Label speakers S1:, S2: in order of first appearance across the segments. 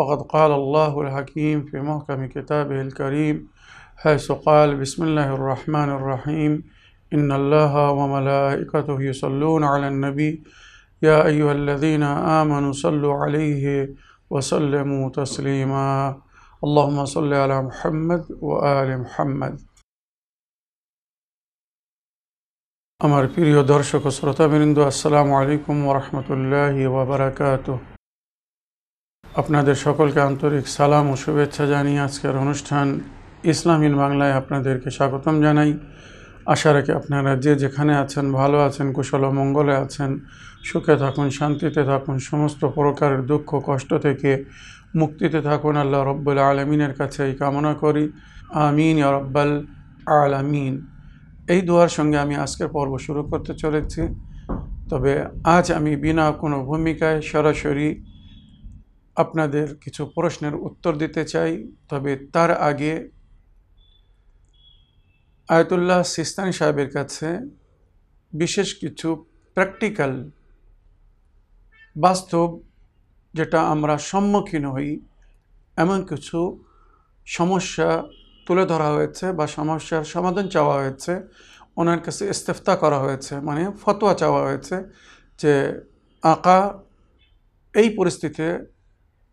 S1: فقد قال الله الحكيم في محكم كتابه الكريم حيث قال بسم الله الرحمن الرحيم إن الله وملائكته يصلون على النبي يا أيها الذين آمنوا صلوا عليه وسلموا تسليما اللهم صل على محمد وآل محمد আমার প্রিয় দর্শক ও শ্রোতাবৃন্দ আসসালামু আলাইকুম ওরহমতুল্লাহি ওবরাকাত আপনাদের সকলকে আন্তরিক সালাম ও শুভেচ্ছা জানিয়ে আজকের অনুষ্ঠান ইসলামীন বাংলায় আপনাদেরকে স্বাগতম জানাই। আশা রাখি আপনারা যে যেখানে আছেন, ভালো আছেন, কুশল মঙ্গলে আছেন, সুখে থাকুন, শান্তিতে থাকুন, সমস্ত প্রকারের দুঃখ, কষ্ট থেকে মুক্তিতে থাকুন। আল্লাহ রব্বুল আলমিনের কাছে এই কামনা করি। আমিন রব্বাল আলামিন। এই দোয়ার সঙ্গে আমি আজকের পর্ব শুরু করতে চলেছি। তবে আজ আমি বিনা কোনো ভূমিকায় সরাসরি আপনাদের কিছু প্রশ্নের উত্তর দিতে চাই, তবে তার আগে আয়তুল্লাহ সিস্তানি সাহেবের কাছে বিশেষ কিছু প্র্যাকটিক্যাল বাস্তব যেটা আমরা সম্মুখীন হই, এমন কিছু সমস্যা তুলে ধরা হয়েছে বা সমস্যার সমাধান চাওয়া হয়েছে। ওনার কাছে ইস্তেফতা করা হয়েছে মানে ফতোয়া চাওয়া হয়েছে যে আঁকা এই পরিস্থিতিতে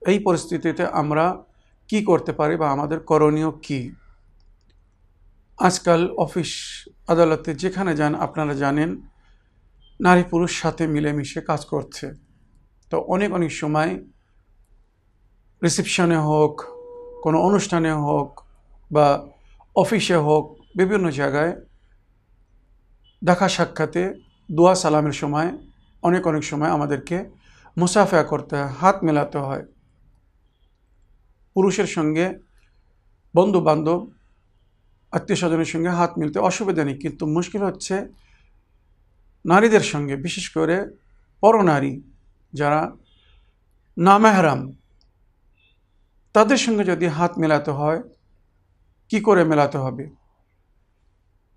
S1: এই পরিস্থিতিতে আমরা কি করতে পারি বা আমাদের করণীয় কি? আজকাল অফিস আদালতে যেখানে যান, আপনারা জানেন, নারী পুরুষ সাথে মিলেমিশে কাজ করছে। তো অনেক অনেক সময় রিসেপশনে হোক, কোনো অনুষ্ঠানে হোক বা অফিসে হোক, বিভিন্ন জায়গায় দেখা সাক্ষাতে দোয়া সালামের সময় অনেক অনেক সময় আমাদেরকে মুসাফা করতে হয়, হাত মেলাতে হয়। পুরুষের সঙ্গে বন্ধু বান্ধব আত্মীয় স্বজনের সঙ্গে হাত মিলতে অসুবিধা নেই। কিন্তু মুশকিল হচ্ছে নারীদের সঙ্গে, বিশেষ করে পরনারী যারা নামেহরাম, তাদের সঙ্গে যদি হাত মেলাতে হয়, কি করে মেলাতে হবে?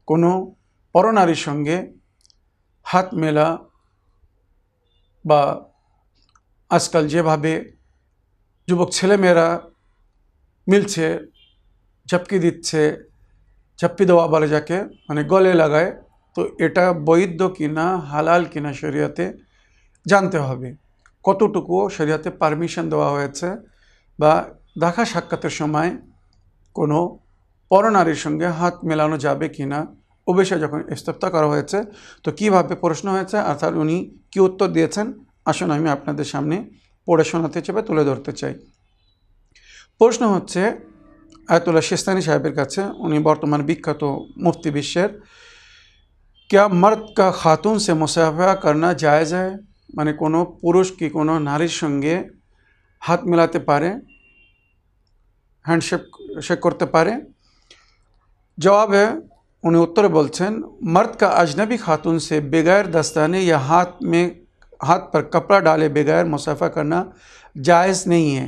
S1: কোনো পরনারীর সঙ্গে হাত মেলা বা আজকাল যেভাবে যুবক ছেলেমেয়েরা মিলছে, ঝাপকি দিচ্ছে ঝাপ্পি দেওয়া বলে যাকে মানে গলে লাগায়। তো এটা বৈধ কিনা, হালাল কিনা শরিয়াতে জানতে হবে। কতটুকু শরিয়াতে পারমিশন দেওয়া হয়েছে বা দেখা সাক্ষাতের সময় কোনো পরনারীর সঙ্গে হাত মেলানো যাবে কি না ও বিষয়ে যখন ইস্তফতা করা হয়েছে, তো কীভাবে প্রশ্ন হয়েছে, অর্থাৎ উনি কী উত্তর দিয়েছেন, আসুন আমি আপনাদের সামনে পড়ে শোনাতে চেপে তুলে ধরতে চাই। প্রশ্ন হচ্ছে, আয়তুল্লাহ শেস্তানি সাহেবের কাছে, উনি বর্তমান বিখ্যাত মুফতি বিশ্বের क्या মর্দ কা খাতুন সে মোসাফা करना जायज़ है মানে কোনো পুরুষ কি কোনো নারীর সঙ্গে হাত মেলাতে পারে, হ্যান্ডশেক শেক করতে পারে? জবাবে উনি উত্তরে বলছেন, মর্দ কা আজনবী খাতুন সে বেগैर দস্তানে या हाथ में हाथ पर कपड़ा डाले बगैर मुसाफा करना जायज़ नहीं है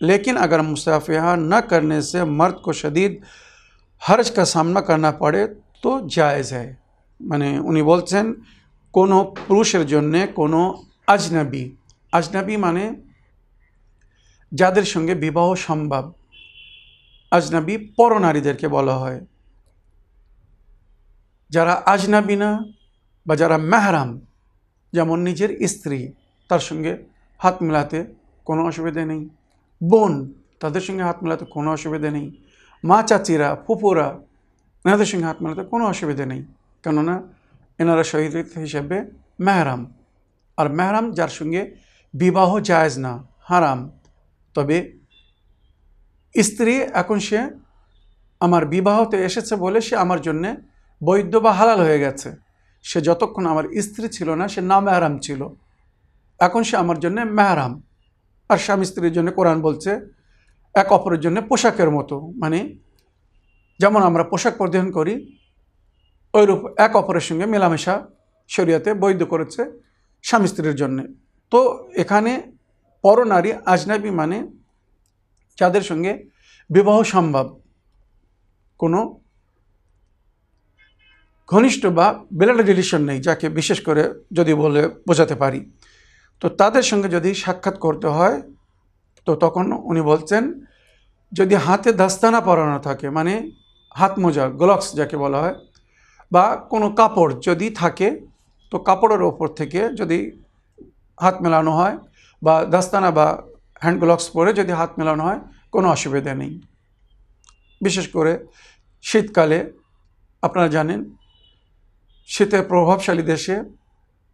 S1: लेकिन अगर मुसाफा न करने से मर्द को शदीद हर्ज का सामना करना पड़े तो जायज़ है মানে উনি বলছেন কোনো পুরুষের জন্যে কোনো আজনাবি আজনাবি মানে যাদের সঙ্গে বিবাহ সম্ভব আজনাবি পরনারীদেরকে বলা হয় যারা আজনাবি না বা যারা মেহরাম যেমন নিজের স্ত্রী তার সঙ্গে হাত মেলাতে কোনো অসুবিধা নেই বোন, তাদের সঙ্গে হাত মেলাতে কোনো অসুবিধা নেই। মা চাচিরা ফুপুরা এনাদের সঙ্গে হাত মেলাতে কোনো অসুবিধা নেই। কেননা, এনারা শহীদ হিসেবে মেহরাম। আর মেহরাম যার সঙ্গে বিবাহ জায়েজ না, হারাম। তবে স্ত্রী এখন সে আমার বিবাহতে এসেছে বলে সে আমার জন্যে বৈধ বা হালাল হয়ে গেছে। সে যতক্ষণ আমার স্ত্রী ছিল না, সে না মেহরাম ছিল। এখন সে আমার জন্য মেহরাম। আর স্বামী স্ত্রীর জন্য কোরআন বলছে, এক অপরের জন্য পোশাকের মতো। মানে যেমন আমরা পোশাক পরিধান করি ওইরূপ এক অপরের সঙ্গে মেলামেশা শরীয়তে বৈধ করেছে স্বামী স্ত্রীর জন্যে। তো এখানে পরনারী আজনাবি মানে যাদের সঙ্গে বিবাহ সম্ভব। কোনো ঘনিষ্ঠ বা ব্লাড রিলেশন নেই, যাকে বিশেষ করে যদি বলে বোঝাতে পারি। তো তাদের সঙ্গে যদি সাক্ষাৎ করতে হয়, তো তখন উনি বলছেন, যদি হাতে দাস্তানা পরানো থাকে মানে হাত মোজা, গ্লভস যাকে বলা হয়, বা কোনো কাপড় যদি থাকে, তো কাপড়ের ওপর থেকে যদি হাত মেলানো হয়, বা দাস্তানা বা হ্যান্ড গ্লভস পরে যদি হাত মেলানো হয়, কোনো অসুবিধা নেই। বিশেষ করে শীতকালে, আপনারা জানেন, শীতের প্রভাবশালী দেশে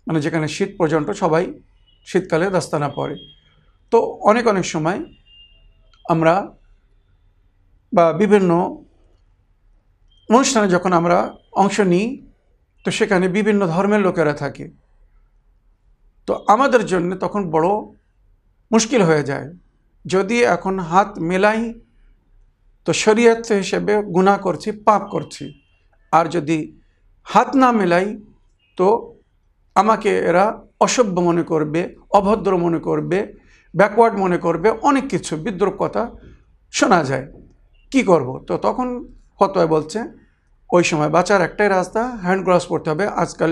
S1: মানে যেখানে শীত পর্যন্ত সবাই শীতকালে দাস্তানা পরে। তো অনেক অনেক সময় আমরা বা বিভিন্ন অনুষ্ঠানে যখন আমরা অংশ নিই, তো সেখানে বিভিন্ন ধর্মের লোকেরা থাকে। তো আমাদের জন্য তখন বড় মুশকিল হয়ে যায়। যদি এখন হাত মেলাই, তো শরীয়ত হিসেবে গুণা করছি, পাপ করছি। আর যদি হাত না মেলাই, তো আমাকে এরা অসভ্য মনে করবে, অভদ্র মনে করবে ব্যাকওয়ার্ড মনে করবে, অনেক কিছু বিদ্রুপ কথা শোনা যায়। কি করব? তো তখন ফতোয় বলছে, ওই সময় বাঁচার একটাই রাস্তা হ্যান্ড গ্লাভস পরতে হবে। আজকাল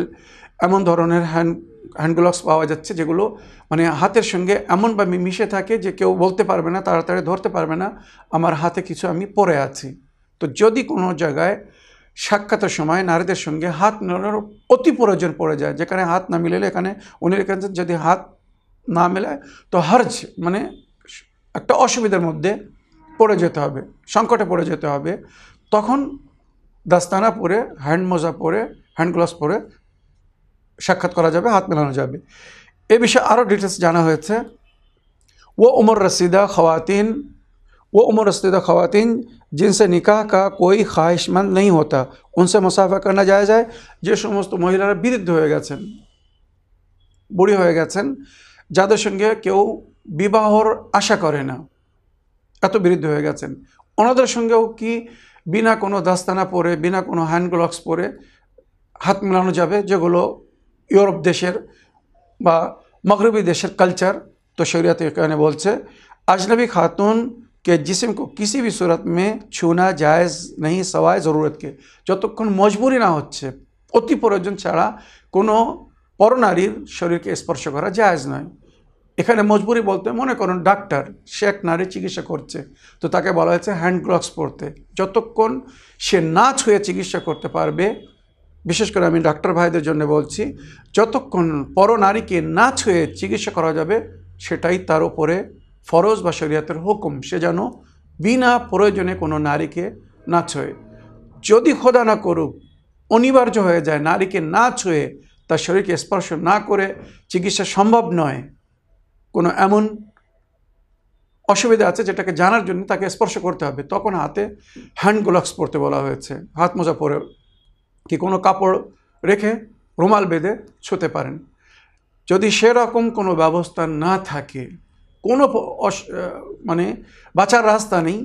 S1: এমন ধরনের হ্যান্ড হ্যান্ড গ্লাভস পাওয়া যাচ্ছে যেগুলো মানে হাতের সঙ্গে এমনভাবে মিশে থাকে যে কেউ বলতে পারবে না, তাড়াতাড়ি ধরতে পারবে না, আমার হাতে কিছু আমি পরে আছি। তো যদি কোনো জায়গায় সাক্ষাতের সময় নারীদের সঙ্গে হাত মেলানোর অতি প্রয়োজন পড়ে যায়। যেখানে হাত না মিলেলে এখানে উনি এখানে যদি হাত না মেলায় তো হার্জ মানে একটা অসুবিধার মধ্যে পড়ে যেতে হবে, সংকটে পড়ে যেতে হবে। তখন দাস্তানা পরে, হ্যান্ড মোজা পরে, হ্যান্ড গ্লাভস পরে সাক্ষাৎ করা যাবে, হাত মেলানো যাবে। এ বিষয়ে আরও ডিটেলস জানা হয়েছে। ও উমর রশিদা খাওয়াতিন वो उम्र रसीदा ख़वातीन जिनसे निकाह का कोई ख्वाहिशमंद नहीं होता उनसे मुसाफा करना जायज़ है যে সমস্ত মহিলারা বিরুদ্ধ হয়ে গেছেন বুড়ি হয়ে গেছেন যাদের সঙ্গে কেউ বিবাহর আশা করে না এত বিরুদ্ধ হয়ে গেছেন ওনাদের সঙ্গেও কি বিনা কোনো দাস্তানা পরে বিনা কোনো হ্যান্ড গ্লাভস পরে হাত মেলানো যাবে যেগুলো ইউরোপ দেশের বা मगरबी देशर कल्चर तो शरीयत कहने बोल से अजनबी खातून के जिसम को किसी भी सूरत में छूना जायज़ नहीं सवाए ज़रूरत के যতক্ষণ মজবুরি না হচ্ছে অতি প্রয়োজন ছাড়া কোনো পরনারীর শরীরকে স্পর্শ করা জায়েজ নয় এখানে মজবুরি বলতে মনে করুন ডাক্তার সে এক নারী চিকিৎসা করছে তো তাকে বলা হয়েছে হ্যান্ড গ্লাভস পরতে যতক্ষণ সে না ছুঁয়ে চিকিৎসা করতে পারবে বিশেষ করে আমি ডাক্তার ভাইদের জন্য বলছি যতক্ষণ পরনারীকে না ছুঁয়ে চিকিৎসা করা যাবে সেটাই তার উপরে ফরজ বা শরীয়তের হুকুম, সে যেন বিনা প্রয়োজনে কোনো নারীকে না ছুঁয়ে। যদি খোদা না করুক, অনিবার্য হয়ে যায় নারীকে না ছুঁয়ে, তার শরীরকে স্পর্শ না করে, চিকিৎসা সম্ভব নয়। কোনো এমন অসুবিধা আছে যেটাকে জানার জন্য তাকে স্পর্শ করতে হবে। তখন হাতে হ্যান্ড গ্লাভস পরতে বলা হয়েছে। হাত মোজা পরে কি কোনো কাপড় রেখে রুমাল বেঁধে ছুতে পারেন। যদি সেরকম কোনো ব্যবস্থা না থাকে কোনো মানে বাঁচার রাস্তা নেই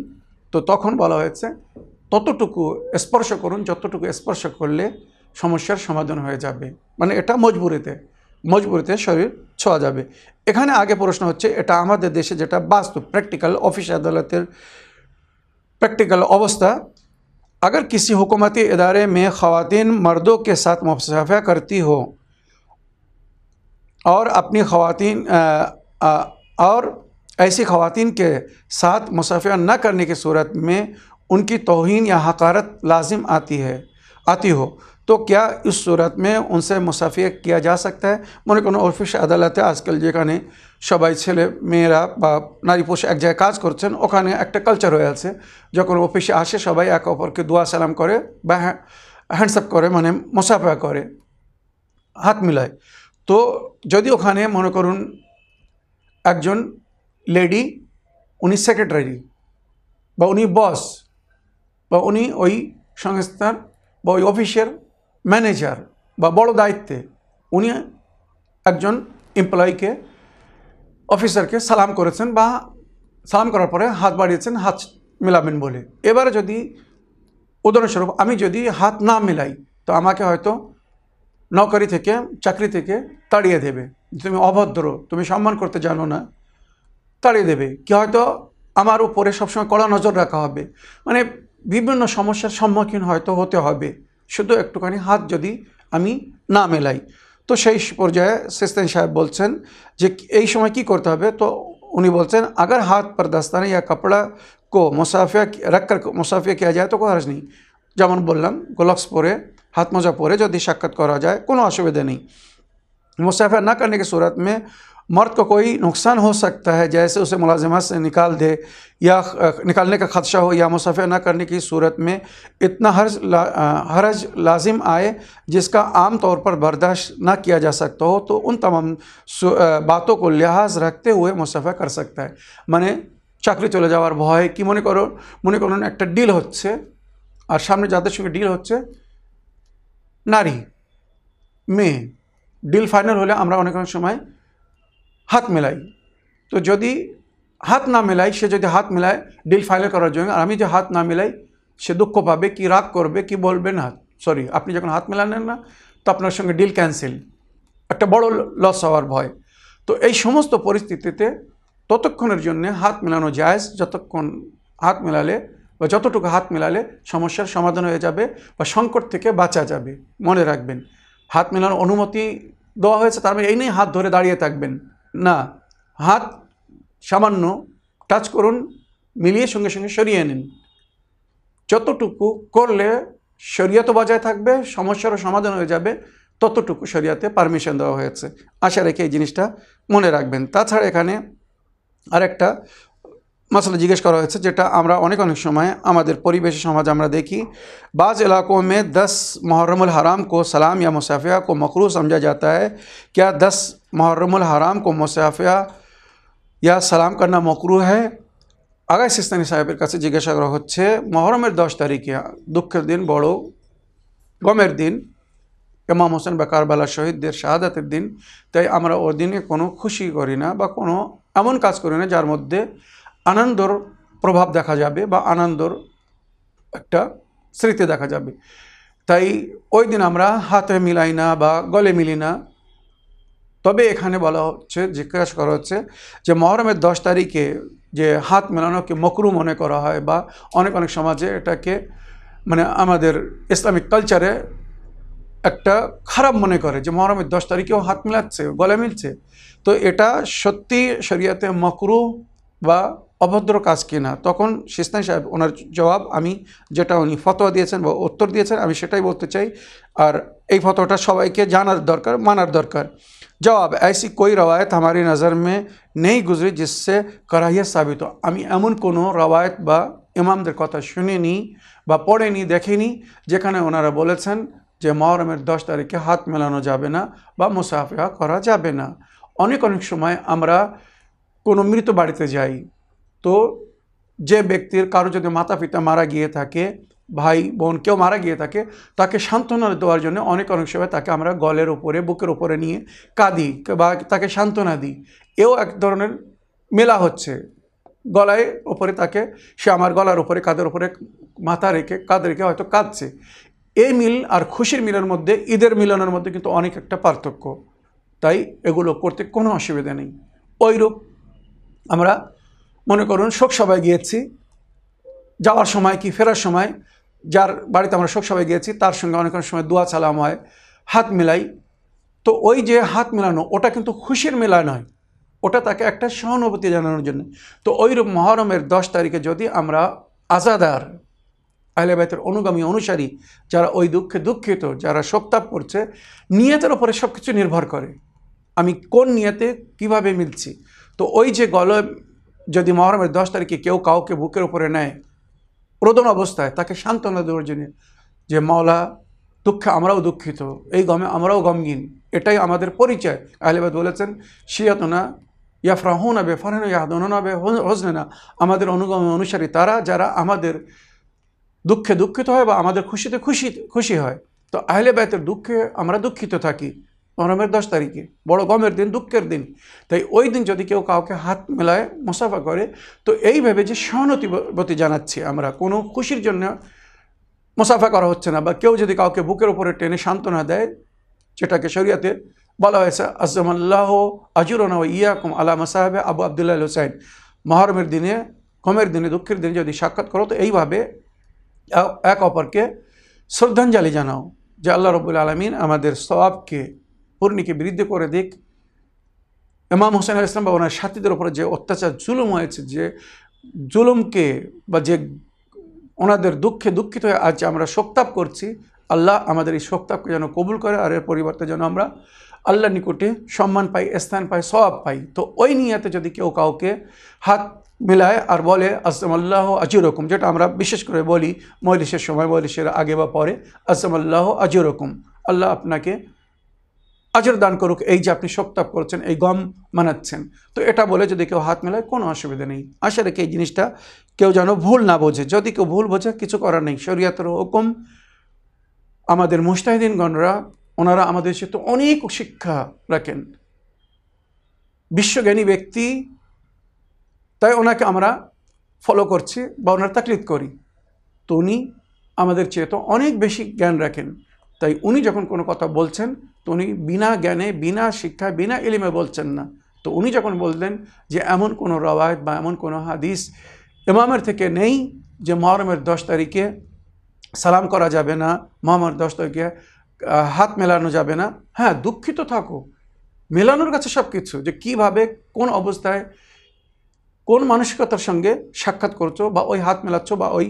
S1: তো তখন বলা হয়েছে ততটুকু স্পর্শ করুন যতটুকু স্পর্শ করলে সমস্যার সমাধান হয়ে যাবে মানে এটা মজবুরিতে মজবুরিতে শরীর ছোঁয়া যাবে এখানে আগে প্রশ্ন হচ্ছে এটা আমাদের দেশে যেটা বাস্তব প্র্যাকটিক্যাল অফিস আদালতের প্র্যাকটিক্যাল অবস্থা अगर किसी हुकूमती इदारे में ख़वान मर्दों के साथ मुसाफा करती हो और अपनी ख़वान और ऐसी ख़वान के साथ मुसाफा न करने की सूरत में उनकी तोहन या हकारत लाजिम आती है आती हो तो क्या इस सूरत में उनसे मुसाफिया किया जा सकता है মনে কোনো অফিস আদালতে আজকাল যেখানে সবাই ছেলে মেয়েরা বা নারী পুরুষ এক জায়গায় কাজ করছেন ওখানে একটা কালচার হয়ে আছে যখন অফিসে আসে সবাই একে অপরকে দোয়া সালাম করে বা হ্যান্ডসঅ্যাপ করে মানে মুসাফা করে হাত মিলায় তো যদি ওখানে মনে করুন একজন লেডি উনি সেক্রেটারি বা উনি বস বা উনি ওই সংস্থার বা ওই অফিসের ম্যানেজার বা বড় দায়িত্বে উনি একজন এমপ্লয়িকে অফিসারকে সালাম করেছেন বা সালাম করার পরে হাত বাড়িয়েছেন, হাত মেলাবেন বলে। এবারে যদি উদাহরণস্বরূপ আমি যদি হাত না মেলাই, তো আমাকে হয়তো নৌকরি থেকে, চাকরি থেকে তাড়িয়ে দেবে। তুমি অভদ্র তুমি সম্মান করতে জানো না তাড়িয়ে দেবে কি হয়তো আমার উপরে সবসময় কড়া নজর রাখা হবে মানে বিভিন্ন সমস্যার সম্মুখীন হয়তো হতে হবে শুধু একটুখানি হাত যদি আমি না মেলাই তো সেই পর্যায়ে সিস্তেন সাহেব বলছেন যে এই সময় কি করতে হবে তো উনি বলছেন अगर हाथ पर दस्ताने या कपड़ा को मुसाफिया रख कर मुसाफिया किया जाए तो कोई हर्ज नहीं যেমন বললাম গ্লোভস পরে हाथ मोजा परे যদি সাক্ষাৎ করা যায় কোনো অসুবিধা নেই मुसाफिया ना करने की सूरत में मर्द को कोई नुकसान हो सकता है जैसे उसे मुलाजमत से निकाल दे या अ, निकालने का खदशा हो या मुसाफिया ना करने की सूरत में इतना हर्ज ला, अ, हरज लाजिम आए जिसका आम तौर पर बर्दाश्त ना किया जा सकता हो तो उन तमाम सु- अ, बातों को लिहाज रखते हुए मुसाफा कर सकता है মানে চাকরি চলে যাওয়ার ভয় কি মনে করো মনে করুন একটা ডিল হচ্ছে আর সামনে যাদের সঙ্গে ডিল হচ্ছে নারী মেয়ে ডিল ফাইনাল হলে আমরা অনেক অনেক সময় হাত মেলাই। তো যদি হাত না মেলাই, সে যদি হাত মেলায় ডিল ফাইনাল করার জন্য, আর আমি যে হাত না মেলাই, সে দুঃখ পাবে, কি রাগ করবে, কি বলবে না, সরি, আপনি যখন হাত মেলানেন না, তো আপনার সঙ্গে ডিল ক্যান্সেল। একটা বড় লস হওয়ার ভয়। তো এই সমস্ত পরিস্থিতিতে ততক্ষণের জন্য হাত মেলানো যায় যতক্ষণ হাত মেলালে বা যতটুকু হাত মেলালে সমস্যার সমাধান হয়ে যাবে বা সংকট থেকে বাঁচা যাবে। মনে রাখবেন, হাত মেলানোর অনুমতি দেওয়া হয়েছে, তার মানে এই হাত ধরে দাঁড়িয়ে থাকবেন। না, হাত সামান্য টাচ করুন, মিলিয়ে সঙ্গে সঙ্গে সরিয়ে নিন। যতটুকু করলে শরিয়াতও বজায় থাকবে সমস্যারও সমাধান হয়ে যাবে, ততটুকু শরিয়াতে পারমিশন দেওয়া হয়েছে। আশা রেখে এই জিনিসটা মনে রাখবেন। তাছাড়া এখানে আরেকটা मसला जिज्ञेस करा হয়েছে যেটা আমরা অনেক অনেক সময় আমাদের পরিবেশে সমাজ আমরা দেখি बाज़ इलाकों में दस मुहर्रमुल हराम को सलाम या मुसाफिया को मकरू समझा जाता है क्या दस मुहर्रमुल हराम को मुसाफिया या সালাম करना মকরু है আগাই সিস্তানি সাহেবের কাছে জিজ্ঞাসা করা হচ্ছে মহরমের দশ তারিখে দুঃখের দিন বড় গমের দিন ইমাম হোসেন বা কারবালা শহীদদের শাহাদাতের দিন তাই আমরা ওই দিনে কোনো খুশি করি না বা কোনো এমন কাজ করি না যার মধ্যে আনন্দর প্রভাব দেখা যাবে বা আনন্দর একটা স্মৃতি দেখা যাবে। তাই ওই দিন আমরা হাতে মিলাই না বা গলে মিলি না। তবে এখানে বলা হচ্ছে, জিজ্ঞাসা করা হচ্ছে যে মহরমের দশ তারিখে যে হাত মেলানোকে মকরু মনে করা হয় বা অনেক অনেক সমাজে এটাকে মানে আমাদের ইসলামিক কালচারে একটা খারাপ মনে করে যে মহরমের দশ তারিখেও হাত মিলাচ্ছে, গলে মিলছে। তো এটা সত্যি শরিয়াতে মকরু বা অভদ্র কাজ কিনা তখন সিস্তানি সাহেব ওনার জবাব আমি যেটা উনি ফতোয়া দিয়েছেন বা উত্তর দিয়েছেন আমি সেটাই বলতে চাই আর এই ফতোয়াটা সবাইকে জানার দরকার মানার দরকার জবাব ऐसी कोई रवायत हमारी नज़र में नहीं गुजरी जिससे कराहियत साबित हो আমি এমন কোনো রওয়ায়ত বা ইমামদের কথা শুনিনি বা পড়েনি দেখিনি যেখানে ওনারা বলেছেন যে মহরমের দশ তারিখে হাত মেলানো যাবে না বা মুসাফিয়া করা যাবে না অনেক অনেক সময় আমরা কোনো মৃত বাড়িতে যাই তো যে ব্যক্তির কারও যদি মাতা পিতা মারা গিয়ে থাকে, ভাই, বোন কেউ মারা গিয়ে থাকে, তাকে সান্ত্বনা দেওয়ার জন্য অনেক অনেক সময় তাকে আমরা গলের ওপরে বুকের ওপরে নিয়ে কাঁদি বা তাকে সান্ত্বনা দিই। এও এক ধরনের মেলা হচ্ছে। গলায় ওপরে তাকে, সে আমার গলার ওপরে কাঁধের ওপরে মাথা রেখে, কাঁধ রেখে হয়তো কাঁদছে। এই মিল আর খুশির মিলের মধ্যে, ঈদের মিলনের মধ্যে কিন্তু অনেক একটা পার্থক্য। তাই এগুলো করতে কোনো অসুবিধা নেই। ওইরূপ আমরা মনে করুন, শোক সভায় গিয়েছি। যাওয়ার সময় কি, ফেরার সময় যার বাড়িতে আমরা শোক সভায় গিয়েছি, তার সঙ্গে অনেক অনেক সময় দোয়া সালাম হয়, হাত মেলাই। তো ওই যে হাত মেলানো, ওটা কিন্তু খুশির মেলা নয়। ওটা তাকে একটা সহানুভূতি জানানোর জন্য। তো ওইরূপ মহরমের দশ তারিখে যদি আমরা আজাদার আহলেবায়তের অনুগামী অনুসারী, যারা ওই দুঃখে দুঃখিত, যারা শোকতাপ করছে, নিয়তের ওপরে সব কিছু নির্ভর করে। আমি কোন নিয়তে কীভাবে মিলছি? তো ওই যে গল যদি মহরমের দশ তারিখে কেউ কাউকে বুকের উপরে নেয় প্রদন অবস্থায় তাকে সান্ত্বনা দেওয়ার জন্য যে, মাওলা, দুঃখে আমরাও দুঃখিত, এই গমে আমরাও গমগিন। এটাই আমাদের পরিচয়। আহলেবাদ বলেছেন, শিয়াতনা ইয়াফরাহুনা বে ফরহানা ইয়াহদনা বে হজনা আমাদের অনুগম অনুসারী তারা, যারা আমাদের দুঃখে দুঃখিত হয় বা আমাদের খুশিতে খুশি খুশি হয়। তো আহলে ব্যতের দুঃখে আমরা দুঃখিত থাকি। মহরমের দশ তারিখে, বড় গমের দিন, দুঃখের দিন। তাই ওই দিন যদি কেউ কাউকে হাত মেলায় মুসাফা করে, তো এই ভেবে যে সহানুভূতি জানাচ্ছি আমরা, কোনো খুশির জন্য মুসাফা করা হচ্ছে না। বা কেউ যদি কাউকে বুকের উপরে টেনে সান্ত্বনা দেয়, যেটাকে শরিয়াতে বলা হয়েছে আজমাল্লাহ আজুরনা ইয়াকুম আলা মাসাহেবে আবু আবদুল্লাহ হুসাইন। মহরমের দিনে কমের দিনে, দুঃখের দিনে যদি সাক্ষাৎ করো, তো এইভাবে এক অপরকে শ্রদ্ধাঞ্জলি জানাও যে আল্লাহ রবুল আলমিন আমাদের সবাবকে পূর্ণিকে বিরুদ্ধে করে দিক। ইমাম হোসেন আল ইসলাম বা ওনার সাথীদের ওপরে যে অত্যাচার, জুলুম হয়েছে, যে জুলুমকে বা যে ওনাদের দুঃখে দুঃখিত হয়ে আজ আমরা শোকতাপ করছি, আল্লাহ আমাদের এই শোকতাপকে যেন কবুল করে আর এর পরিবর্তে যেন আমরা আল্লাহ নিকটে সম্মান পাই, স্থান পাই সবাব পাই। তো ওই নিয়াতে যদি কেউ কাউকে হাত মিলায় আর বলে আসলাম আল্লাহ আজুরকম, যেটা আমরা বিশেষ করে বলি মজলিসের সময়, মজলিসের আগে বা পরে আসলাম আল্লাহ আজুরকম, আল্লাহ আপনাকে আজর দান করুক, এই যে আপনি শোকতাপ করছেন এই গম মানাচ্ছেন, তো এটা বলে যদি কেউ হাত মেলায়, কোনো অসুবিধা নেই। আশা রেখে এই জিনিসটা কেউ যেন ভুল না বোঝে। যদি কেউ ভুল বোঝে, কিছু করার নেই। শরীয়তের হুকুম আমাদের মুস্তাহিদিনগণরা ওনারা আমাদের সাথে অনেক শিক্ষা রাখেন। বিশ্বজ্ঞানী ব্যক্তি, তাই ওনাকে আমরা ফলো করছি বা ওনার তাকলিদ করি। তো উনি আমাদের চেয়ে তো অনেক বেশি জ্ঞান রাখেন। তাই উনি যখন কোনো কথা বলছেন, তো উনি বিনা জ্ঞানে, বিনা শিক্ষায়, বিনা এলিমে বলছেন না। তো উনি যখন বললেন যে এমন কোনো রবায়ত বা এমন কোনো হাদিস ইমামের থেকে নেই যে মহরমের দশ তারিখে সালাম করা যাবে না, মহরমের দশ তারিখে হাত মেলানো যাবে না। হ্যাঁ দুঃখিত থাকো। মেলানোর কাছে সব কিছু যে কীভাবে, কোন অবস্থায়, কোন মানসিকতার সঙ্গে সাক্ষাৎ করছ বা ওই হাত মেলাচ্ছ বা ওই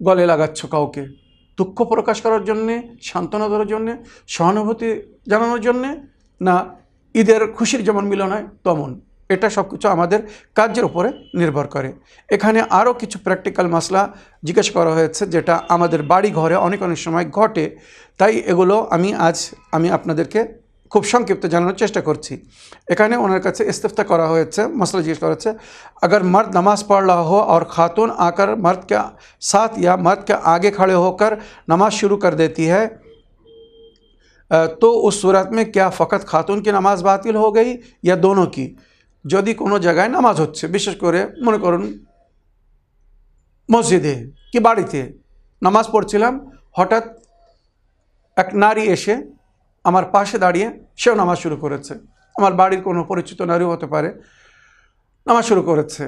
S1: গলে লাগাচ্ছ কাউকে? দুঃখ প্রকাশ করার জন্যে, সান্ত্বনা দেওয়ার জন্যে, সহানুভূতি জানানোর জন্যে, না ঈদের খুশির যেমন মিলন হয় তেমন। এটা সব কিছু আমাদের কাজের উপরে নির্ভর করে। এখানে আরও কিছু প্র্যাকটিক্যাল মশলা জিজ্ঞেস করা হয়েছে যেটা আমাদের বাড়ি ঘরে অনেক অনেক সময় ঘটে। তাই এগুলো আমি আজ, আমি আপনাদেরকে খুব সংক্ষিপ্ত জানানোর চেষ্টা করছি এখানে ওনার কাছে ইস্তফতা করা হয়েছে মশলা জিজ্ঞেস করা হচ্ছে अगर मर्द नमाज़ पढ़ रहा हो और ख़ातून आकर मर्द के साथ या मर्द के आगे खड़े होकर नमाज शुरू कर देती है तो उस सूरत में क्या फ़कत खातून की नमाज बातिल हो गई या दोनों की যদি কোনো জায়গায় নামাজ হচ্ছে বিশেষ করে মনে করুন মসজিদে কি বাড়িতে নামাজ পড়ছিলাম হঠাৎ এক নারী এসে আমার পাশে দাঁড়িয়ে সেও নামাজ শুরু করেছে। আমার বাড়ির কোনো পরিচিত নারীও হতে পারে, নামাজ শুরু করেছে।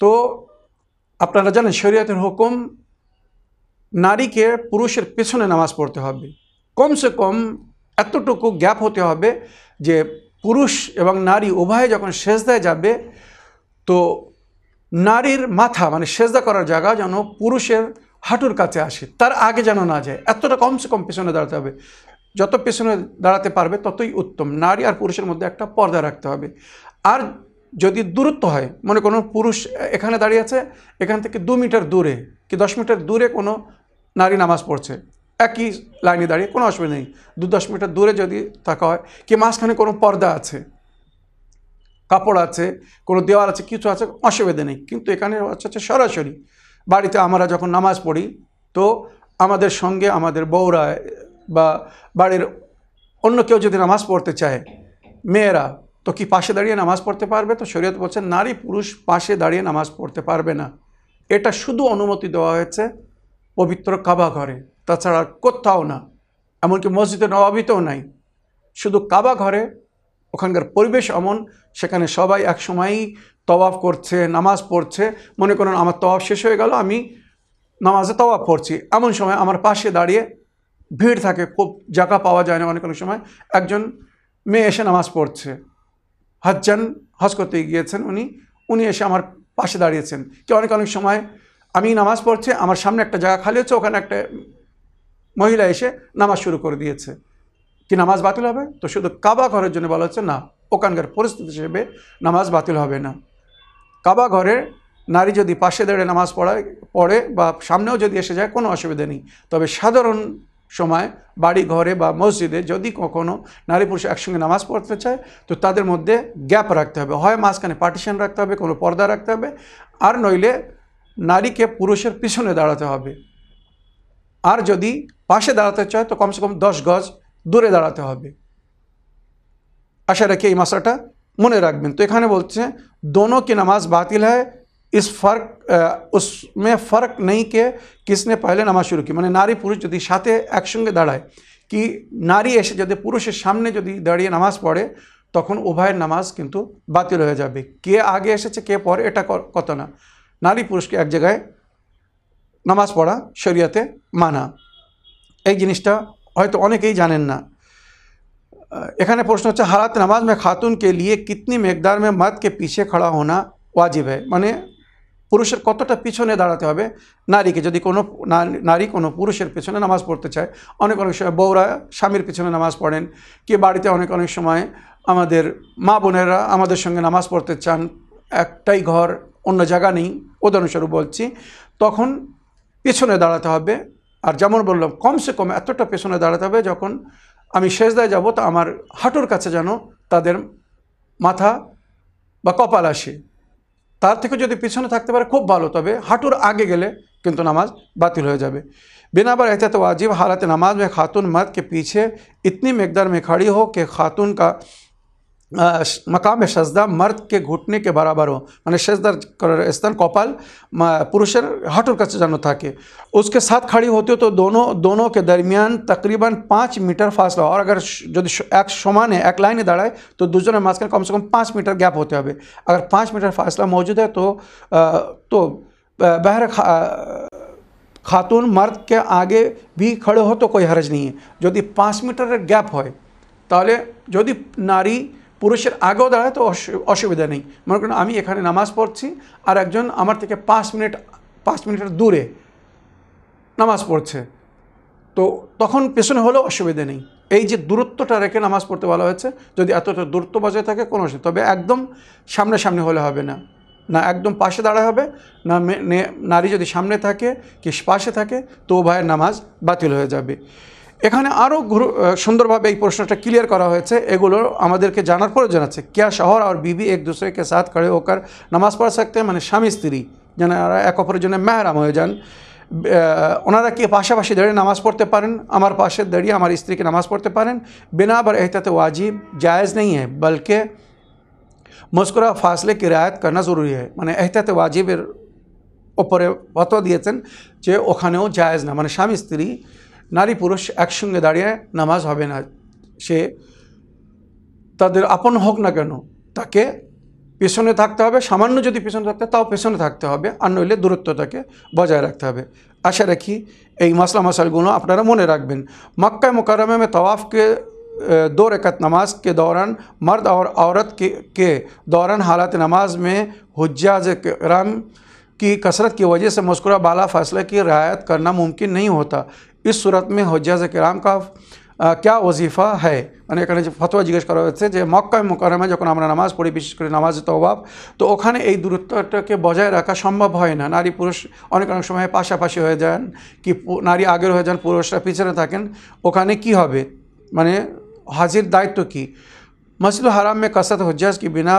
S1: তো আপনারা জানেন, শরীয়তের হুকুম, নারীকে পুরুষের পেছনে নামাজ পড়তে হবে। কমসে কম এতটুকু গ্যাপ হতে হবে যে পুরুষ এবং নারী উভয়ে যখন সেজদায় যাবে, তো নারীর মাথা মানে সেজদা করার জায়গা যেন পুরুষের হাঁটুর কাছে আসে, তার আগে যেন না যায়। এতটা কমসে কম পেছনে দাঁড়াতে হবে। যত পেছনে দাঁড়াতে পারবে ততই উত্তম। নারী আর পুরুষের মধ্যে একটা পর্দা রাখতে হবে। আর যদি দূরত্ব হয়, মনে কোনো পুরুষ এখানে দাঁড়িয়ে আছে, এখান থেকে দু মিটার দূরে কি দশ মিটার দূরে কোনো নারী নামাজ পড়ছে, একই লাইনে দাঁড়িয়ে কোনো অসুবিধা নেই। দু দশ মিটার দূরে যদি থাকা হয়, কি মাঝখানে কোনো পর্দা আছে, কাপড় আছে, কোনো দেওয়াল আছে, কিছু আছে, অসুবিধা নেই। কিন্তু এখানে হচ্ছে সরাসরি বাড়িতে আমরা যখন নামাজ পড়ি, তো আমাদের সঙ্গে আমাদের বউরা বা বাড়ির অন্য কেউ যদি নামাজ পড়তে চায়, মেয়েরা, তো কি পাশে দাঁড়িয়ে নামাজ পড়তে পারবে? তো শরীয়ত বলছে, নারী পুরুষ পাশে দাঁড়িয়ে নামাজ পড়তে পারবে না। এটা শুধু অনুমতি দেওয়া হয়েছে পবিত্র কাবা ঘরে, তাছাড়া কোথাও না। এমনকি মসজিদে নবাবিতেও নাই। শুধু কাবা ঘরে, ওখানকার পরিবেশ এমন, সেখানে সবাই এক সময়ই তওয়াফ করছে, নামাজ পড়ছে। মনে করুন, আমার তওয়াফ শেষ হয়ে গেল, আমি নামাজে তওয়াফ পড়ছি এমন সময় আমার পাশে দাঁড়িয়ে ভিড় থাকে, খুব জায়গা পাওয়া যায় না অনেক অনেক সময়। একজন মেয়ে এসে নামাজ পড়ছে। হজ্জান হজ করতে গিয়েছেন উনি। উনি এসে আমার পাশে দাঁড়িয়েছেন। কি অনেক অনেক সময় আমি নামাজ পড়ছি, আমার সামনে একটা জায়গা খালি হচ্ছে, ওখানে একটা মহিলা এসে নামাজ শুরু করে দিয়েছে। কি নামাজ বাতিল হবে? তো শুধু কাবা ঘরের জন্য বলা হচ্ছে না, ওখানকার পরিস্থিতি হিসেবে নামাজ বাতিল হবে না। কাবা ঘরে নারী যদি পাশে দাঁড়িয়ে নামাজ পড়ায়, পড়ে বা সামনেও যদি এসে যায়, কোনো অসুবিধা নেই। তবে সাধারণ সময়, বাড়ি, ঘরে বা মসজিদে যদি কখনও নারী পুরুষ একসঙ্গে নামাজ পড়তে চায়, তো তাদের মধ্যে গ্যাপ রাখতে হবে। হয় মাঝখানে পার্টিশন রাখতে হবে, কোনো পর্দা রাখতে হবে, আর নইলে নারীকে পুরুষের পিছনে দাঁড়াতে হবে। আর যদি পাশে দাঁড়াতে চায়, তো কমসে কম দশ গজ দূরে দাঁড়াতে হবে। আশা রাখি এই মাসাটা মনে রাখবেন। তো এখানে বলছে, দোনো কি নামাজ বাতিল হয়? इस फ़र्क उसमें फ़र्क नहीं कि किसने पहले নামাজ শুরু কি মানে নারী পুরুষ যদি সাথে একসঙ্গে দাঁড়ায় কি নারী এসে যদি পুরুষের সামনে যদি দাঁড়িয়ে নামাজ পড়ে তখন উভয়ের নামাজ কিন্তু বাতিল হয়ে যাবে কে আগে এসেছে কে পরে এটা ক- কত না নারী পুরুষকে এক জায়গায় নামাজ পড়া শরিয়াতে মানা এই জিনিসটা হয়তো অনেকেই জানেন না এখানে প্রশ্ন হচ্ছে হালাত নামাজ में खातून के लिए कितनी मकदार में मर्द के पीछे खड़ा होना वाजिब है মানে পুরুষের কতটা পিছনে দাঁড়াতে হবে? নারীকে যদি কোনো নারী কোনো পুরুষের পিছনে নামাজ পড়তে চায়, অনেক অনেক সময় বউরা স্বামীর পিছনে নামাজ পড়েন কি বাড়িতে অনেক অনেক সময় আমাদের মা বোনেরা আমাদের সঙ্গে নামাজ পড়তে চান, একটাই ঘর, অন্য জায়গা নেই, উদাহরণস্বরূপ বলছি, তখন পেছনে দাঁড়াতে হবে। আর যেমন বললাম, কমসে কম এতটা পেছনে দাঁড়াতে হবে যখন আমি শেষদায় যাব, তো আমার হাঁটুর কাছে যেন তাদের মাথা বা কপাল আসে। তার থেকে যদি পিছনে থাকতে পারে খুব ভালো তবে হাঁটুর আগে গেলে কিন্তু নামাজ বাতিল হয়ে যাবে बिना बर एहतियात वाजिब हालत नमाज में खातून मर्द के पीछे इतनी मकदार में खड़ी हो कि खातून का আহ, মাকামে সাজদা মর্দকে ঘুটনে কে বরাবর हो মানে সেজদার করার স্থান কপাল মা- পুরুষের হাঁটুর কাছে যেন থাকে उसके साथ खड़ी होती हो तो दोनों दोनों के दरमियान तकरीबन पाँच मीटर फासला और अगर श- যদি স- এক সমানে এক লাইনে দাঁড়ায় তো দুজনের মাঝখানে কমসে কম পাঁচ মিটার গ্যাপ হতে হবে अगर पाँच मीटर फासला मौजूद है तो আহ, তো আহ, बहर खा- খাতুন মার্দ কে আগে ভি খড়ে হতো কোই হরজ নেই যদি পাঁচ মিটারের গ্যাপ হয় তাহলে যদি নারী পুরুষের আগেও দাঁড়ায়, তো অসু- অসুবিধা নেই। মনে করেন আমি এখানে নামাজ পড়ছি, আর একজন আমার থেকে পাঁচ মিনিট, পাঁচ মিনিটের দূরে নামাজ পড়ছে। তো তখন পেছনে হলেও অসুবিধা নেই। এই যে দূরত্বটা রেখে নামাজ পড়তে বলা হয়েছে, যদি এতটা দূরত্ব বজায় থাকে, কোনো অসুবিধা তবে একদম সামনাসামনি হলে হবে না। না একদম পাশে দাঁড়া হবে না, নারী যদি সামনে থাকে, কি পাশে থাকে, তো ভাইয়ের নামাজ বাতিল হয়ে যাবে। এখানে আরও সুন্দরভাবে এই প্রশ্নটা ক্লিয়ার করা হয়েছে। এগুলো আমাদেরকে জানার প্রয়োজন আছে ক্যা শহর আর বিবি এক দুসরেকে সাথ খড়ে ওকার নামাজ পড়া সকতে? মানে স্বামী, স্ত্রী যেন এক অপরের জন্য মেহরাম হয়ে যান। ওনারা কি পাশাপাশি দাঁড়িয়ে নামাজ পড়তে পারেন? আমার পাশে দাঁড়িয়ে আমার স্ত্রীকে নামাজ পড়তে পারেন? বিনা আবার এহতাতে ওয়াজিব, জায়েজ নেই হ্যাঁ বলকে মুস্কুরা ফাসলে কি রায়ত করা জরুরি হয় মানে এহতাতে ওয়াজিবের ওপরে ফতোয়া দিয়েছেন যে ওখানেও জায়েজ না। মানে স্বামী, স্ত্রী নারী পুরুষ একসঙ্গে দাঁড়িয়ে নামাজ হবে না সে তাদের আপন হোক না কেন তাকে পেছনে থাকতে হবে সামান্য যদি পেছনে থাকতে হয়, তাও পেছনে থাকতে হবে আর নইলে দূরত্বটাকে বজায় রাখতে হবে আশা রাখি এই মশলা মশালগুলো আপনারা মনে রাখবেন মক্কা मुकरमा में तवाफ़ के अ, दो रकत नमाज के दौरान मर्द और औरत के के दौरान हालत नमाज में हज्जाज कराम की कसरत की वजह से मुस्कुरा बाला फैसले की रियायत करना मुमकिन नहीं होता इस सूरत में हज्जाज कराम का আহ, ক্যা ওজিফা হ্যায় মানে এখানে যে ফতোয়া জিজ্ঞেস করা হয়েছে যে মক্কায় মোকারমে যখন আমরা নামাজ পড়ি বিশেষ করে নামাজ তওয়াব তো ওখানে এই দূরত্বটাকে বজায় রাখা সম্ভব হয় না নারী পুরুষ অনেক অনেক সময় পাশাপাশি হয়ে যান কি পু- নারী আগের হয়ে যান পুরুষরা পিছনে থাকেন ওখানে কি হবে মানে হাজির দায়িত্ব কি मस्जिद हराम में कसरत हज्जाज की बिना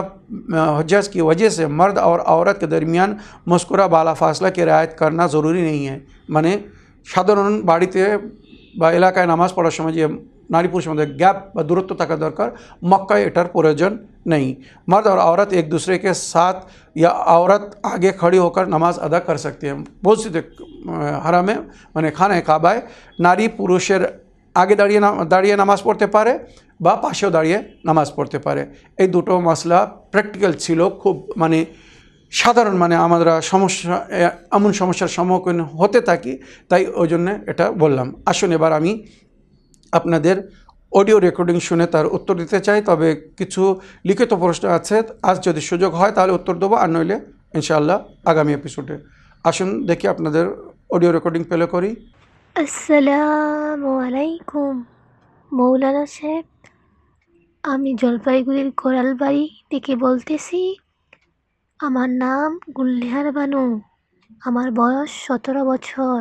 S1: हज्जाज की वजह से मर्द और औरत के दरमियान मुस्कुरा बाला फासला की रियायत करना ज़रूरी नहीं है মানে সাধারণ বাড়িতে বা এলাকায় নামাজ পড়ার সময় যে নারী পুরুষের মধ্যে গ্যাপ বা দূরত্ব থাকা দরকার মক্কায় এটার প্রয়োজন নেই मर्द और औरत एक दूसरे के साथ या औरत आगे खड़ी होकर नमाज अदा कर सकती है মসজিদে হারামে মানে খানায় কাবায় নারী পুরুষের আগে দাঁড়িয়ে না দাঁড়িয়ে নামাজ পড়তে পারে বা পাশেও দাঁড়িয়ে নামাজ পড়তে পারে এই দুটো মশলা প্র্যাকটিক্যাল ছিল খুব মানে সাধারণ মানে আমরা সমস্যা এমন সমস্যার সম্মুখীন হতে থাকি, তাই ওই জন্য এটা বললাম। আসুন এবার আমি আপনাদের অডিও রেকর্ডিং শুনে তার উত্তর দিতে চাই, তবে কিছু লিখিত প্রশ্ন আছে, আজ যদি সুযোগ হয় তাহলে উত্তর দেবো, আর নইলে ইনশাআল্লাহ আগামী এপিসোডে আসুন দেখি আপনাদের অডিও রেকর্ডিং প্লে করি।
S2: আসসালামু আলাইকুম, মৌলানা সাহেব। আমি জলপাইগুড়ির কোরালবাড়ি থেকে বলতেছি আমার নাম গুলনেহার বানু। আমার বয়স সতেরো বছর।